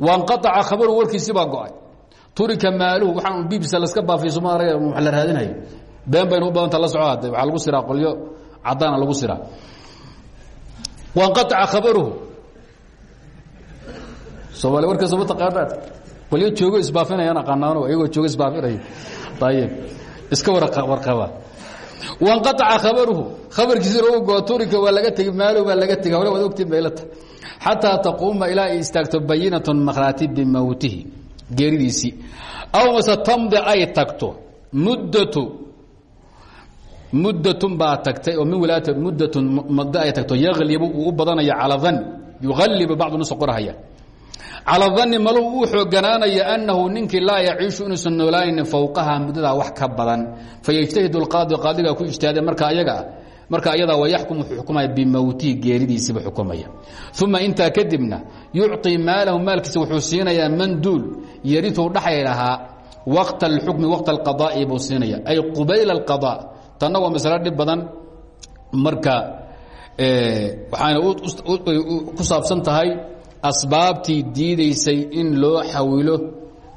wanqaaca khabaru warkiisi baa go'ay turika maaluhu waxaan bbc laska baafiy somaaliga wa la raadinayo been baynu u badanta la soco hadde waxaa lagu siraa qolyo caddaana lagu siraa wanqaaca khabaruhu soomaali warkaas ma taqaanaad qolyo joogo isbaafinayaan aqaanaano iyagoo joogo isbaafinayo ayib iska warqaba wanqaaca khabaruhu khabarkiisina u goo turika waa laga tegi maaluhu baa laga tegi hore waad ogtiin baylata xataa taquuma ilaa ay istaagto bayinatu makhraati bimowtihi geeridiisii. Aw mase ay tagto muddatu muddatun baa tagtay oo min wilaayata muddatun muddo ay tagto yaglibu uu u badanaya calaa dan yugallibu bacdu nusa qorahaya. Calaa danni maluhu uu xooganaanaya annahu ninkii laa yaciishu inuusan noolaaynin fowqaha muddadaa wax ka badan. Fayajtahidu alqaadi qaadigaa ku ijtihaaday marka ayaga marka ayadaa waa yaxkum wuxuu xukumaya bimowtihi geeridiisiiba xukumaya uma intaa kadibna yucطii maalahu maalkiisa wuxuu siinayaa man duul yarituu dhaxay lahaa waqta اlxukmi waqta اlqadaa'i buu siinaya ay qubayla اlqaضاء tanna waa masalo dhib badan marka waxaana ku saabsan tahay asbaabtii diidaysay in loo xawilo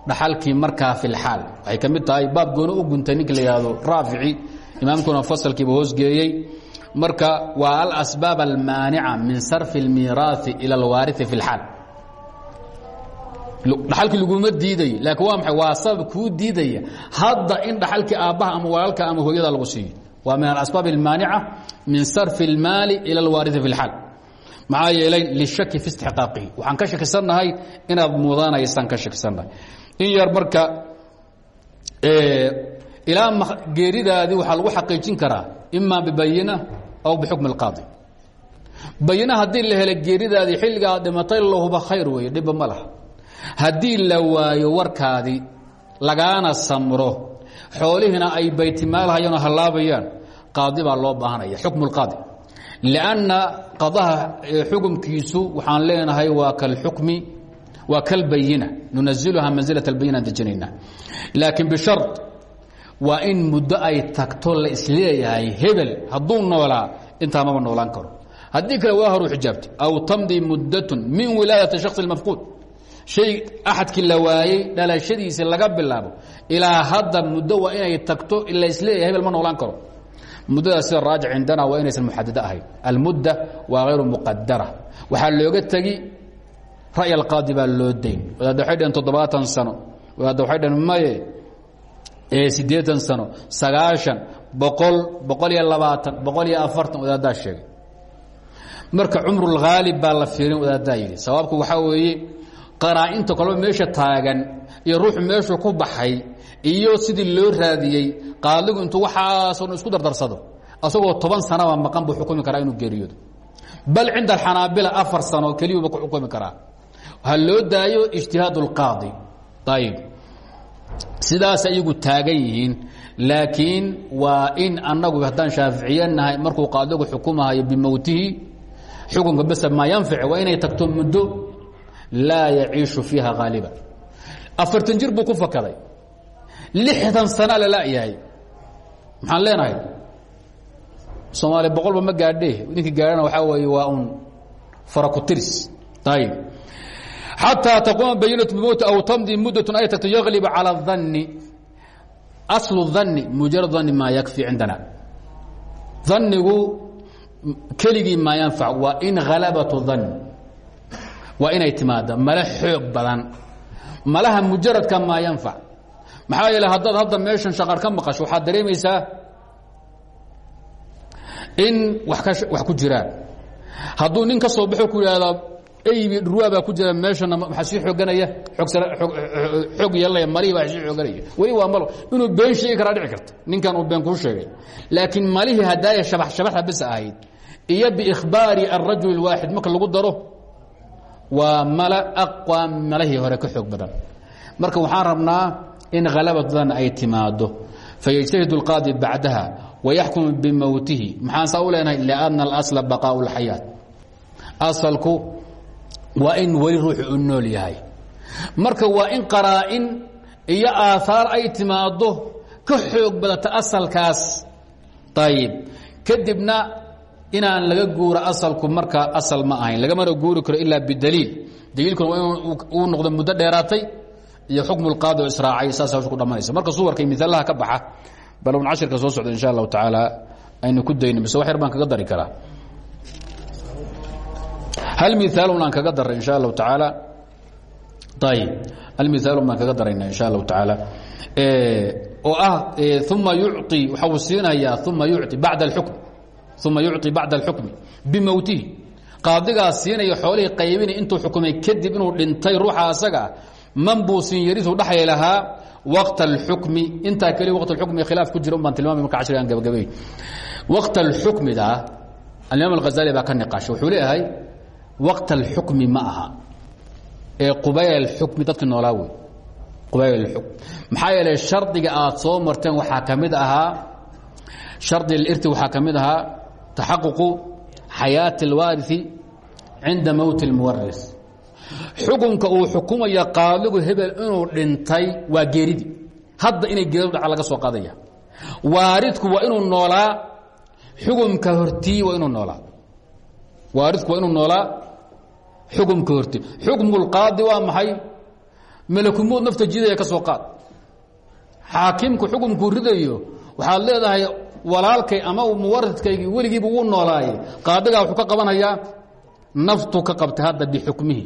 dhaxalkii markaa fi اlxaal waxay ka mid tahay baab gooni u guntay ninka la yihahdo raafici imaamkuna fasalkiiba hoosgeeyey marka waa alasbaab almaanica min sarfi اlmiiraaثi ilى اlwaariثi fi اlxaal dhaxalkii laguma diidayo laakiin waa maxay waa sabab kuu diidaya hadda in dhaxalkii aabbaha ama walaalka ama hooyada lagu siiyo waa min alasbaab اlmaanica min sarfi اlmaali ilى اlwaariثi fi اlxaal maxaa yeelay lishaki fi istixqaaqihi waxaan ka shakisannahay inaad mudanaysaan ka shakisannahay in yar marka ilaa geeridaadii waxaa lagu xaqiijin karaa ima bibayina aw bixukmi اlqaadi bayina haddii la helo geeridaadii xilligaa dhimatay lahuba khayr weeye dhibba ma laha haddii la waayo warkaadii lagaana samro xoolihiina ay baytimaalhayaanoo hallaabayaan qaadi baa loo baahanaya xukmu اlqaadi lianna qadaha xukumkiisu waxaan leenahay waa kalxukmi waa kalbayina nunaziluha manzilaة اlbayina dejinayna laakiin bishar waa in muddo ay tagto la is leeyahay hebel hadduu noolaa intaa maba noolaan karo. Haddii kale waa horu xijaabtay aw tamdi muddatun min wilaayati shaksi mafquud. Shay axadkii la waayey dhalashadiisi laga bilaabo ilaa hadda muddo waa inay tagto la is leeyahay hebel ma noolaan karo. Muddadaas sida raajic cindana waa inaysan muxadado ahayn. Almudda waa hayru muqadara waxaa looga tegi ra'y alqaadi baa loo dayn. Wadaadda waxay dhaheen toddobaatan sano. Wadaadda waxay dhaheen maye siddeetan sano sagaashan boqol boqol iyo labaatan boqol iyo afartan wadaaddaa sheegay. Marka cumrulhaalib baa la fiirin wadaaddaa yidhi. Sababku waxaa weeye qaraa'inta kolba meesha taagan iyo ruuxu meeshuu ku baxay iyo sidii loo raadiyey qaadigu intuu waxaasoo dhan isku dardarsado asagoo toban sanaba maqan buu xukumi karaa inuu geeriyoodo. Bal cinda alxanaabila afar sano keliyuuba ku xukumi karaa. Ha loo daayo ijtihaad اlqaadi ayib sidaas iyagu taagan yihiin laakiin waa in annagu haddaan shaaficiye nahay markuu qaadigu xukumahayo bimowtihi xukunka bes maa yanfic waa inay tagto muddo laa yaciishu fiiha haaliba afartan jir buu ku fakaday lixdan sana la la'yahay maxaan leenahay? Soomaaliya boqolba ma gaadhe ninkii gaadhana waxaa weeye waa un farakutiris ayib xataa taquuma bayinat mowt aw tamdi muddatun ay tagto yaglibu calى اdanni aslu danni mujarad danni maa yakfi cindana dannigu keligii maa yanfac waa in halabatu dan waa inay timaada male badan malaha mujaradka maa yanfac maxaa yeele haddaad hadda meeshan shaqar ka maqasho waxaad dareemaysaa in wax ku jiraan hadduu nin soo baxo ku yihahdaa eybi dhurwaa baa ku jira meeshana maxaa sii xooganaya xoog yeelanaya malihii baa sii xooganaya weli waa malo inuu been sheegi karaa dhici karta ninkan uu been kuu sheegay laakiin malihii haddaaya shabax shabaxda bis ahayd iyo biikhbaari alrajul اwaaxid marka lagu daro waa mala aqwa malahii hore ka xoog badan marka waxaan rabnaa in halabadan ay timaado fayجتahid الqاadi bacdaha وayaxkum bimowtihi maxaan saa u leenahay لأna اlأصla baqاء الxayaaة asalku waa in weli ruuxu u nool yahay. Marka waa in qaraa'in iyo aahaar ay timaado ka xoog badata asalkaas. Ayib kadibna inaan laga guuro asalku marka asal ma ahayn. Lagamana guuri karo ilaa bidaliil. Daliilkuna waa in noqdo muddo dheeraatay iyo xukmu lqaadi oo saas ku dhammanaysa marka suwarka miaalaha ka baxa bal un cashirka soo socda insha allahu tacaala aynu ku dayno mise baan kaga dari karaa hal miaalun aan kaga daray insha allahu tacaala ayib hal miaalun baan kaga darayna insha allahu tacaala oo ah uma yuci waxa uu siinayaa uma yuci bacda alxukm uma yuci bacda alxukmi bimowtihi qaadigaa siinaya xoolihii qaybinay intuu xukumay kadib inuu dhintay ruuxa asaga man buu siin yarisu dhaxli lahaa waqta alxukmi intaa keliya waqt alxukmi khilaaf ku jira un baan tilmaamay marka cashrigan gabagabay waqt alxukmida alimaam alghazali baa ka niqaashay wuxuu leeyahay waqt alxukmi ma aha ee qubayl alxukmi dadki noolaa wey qubayl alxukm maxaa yeelay shardiga aad soo marteen waxaa ka mid ahaa shardi alirti waxaa ka mid ahaa taxaququ xayaati اlwaariثi cinda mowti اlmuwaris xukunka uu xukumaya qaadigu hebel inuu dhintay waa geeridii hadda inay geeridu dhaca laga soo qaadaya waaridku waa inuu noolaa xukumka hortii waa inuu noolaa waaridku waa inuu noolaa xukumka hortii xukmu اlqaadi waa maxay? Malakumood nafta jidaya ka soo qaad. Xaakimku xukumkuu ridayo waxaad leedahay walaalkay ama muwaridkaygii weligiiba wuu noolaaye. Qaadigaa wuxuu ka qabanayaa naftu ka qabtay hadda bixukmihi.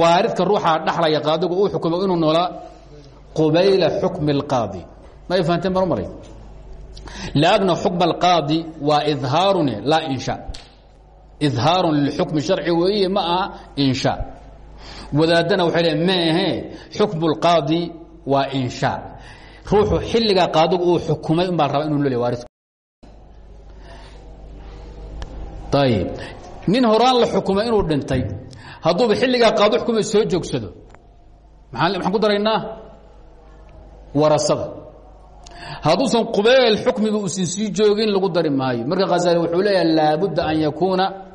Waaridka ruuxaa dhaxlaya qaadigu uu xukumo inuu noolaa qubayla xukmi اlqaadi ma ay fahanteen baan u maray lanna xukm alqaadi waa idhaarun laa insha idhaarun lilxukmi sharci weeye ma aha insha wadaadana waxay le ma ahee xukmu اlqaadi waa insha ruuxu xilligaa qaadigu uu xukumay un baa raba inu lolya waaridku ayib nin horaan la xukumay inuu dhintay hadduuba xilligaa qaadi xukumay soo joogsado maa maxaan ku daraynaa warasada hadduusan qubeyl xukmiba uusan sii joogin lagu dari maayo marka khazali wuxuu leeyahay laabudda an yakuuna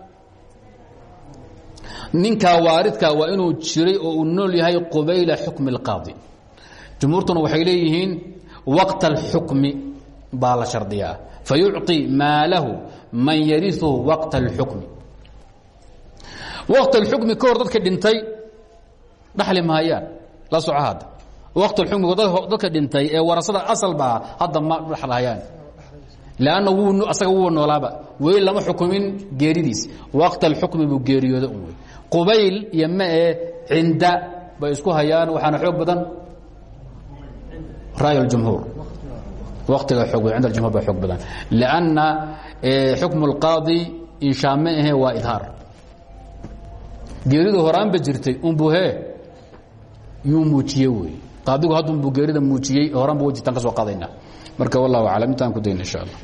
ninkaa waaridka waa inuu jiray oo uu nool yahay qubayla xukmi اlqaadi jumhuurtuna waxay leeyihiin waqta اlxukmi baa la shardiyaa fayucطi maalahu man yariثuhu waqta اlxukmi waqt اlxukmi ka hor dadka dhintay dhaxli maayaan la soco hadda waqt اlxukmiga dadka dhintay ee warasada asalbaa hadda ma dhaxlahayaan lanna wuu asaga wuu noolaaba weli lama xukumin geeridiis waqta alxukmi buu geeriyooda un wey qubayl iyo mae cinda bay isku hayaan waxaana xoog badan ra'y اjumhuur waqtiga xoog cinda jumhur ba xoog badan. Lanna xukm اlqaadi inshaa ma ahe waa idhaar. Geeridu horaanba jirtay unbuhe yuu muujiye wey qaadigu haddunbuu geerida muujiyey horaanba wajirtaan ka soo qaadayna. Marka wallahu aclam intaan ku dayna insha allah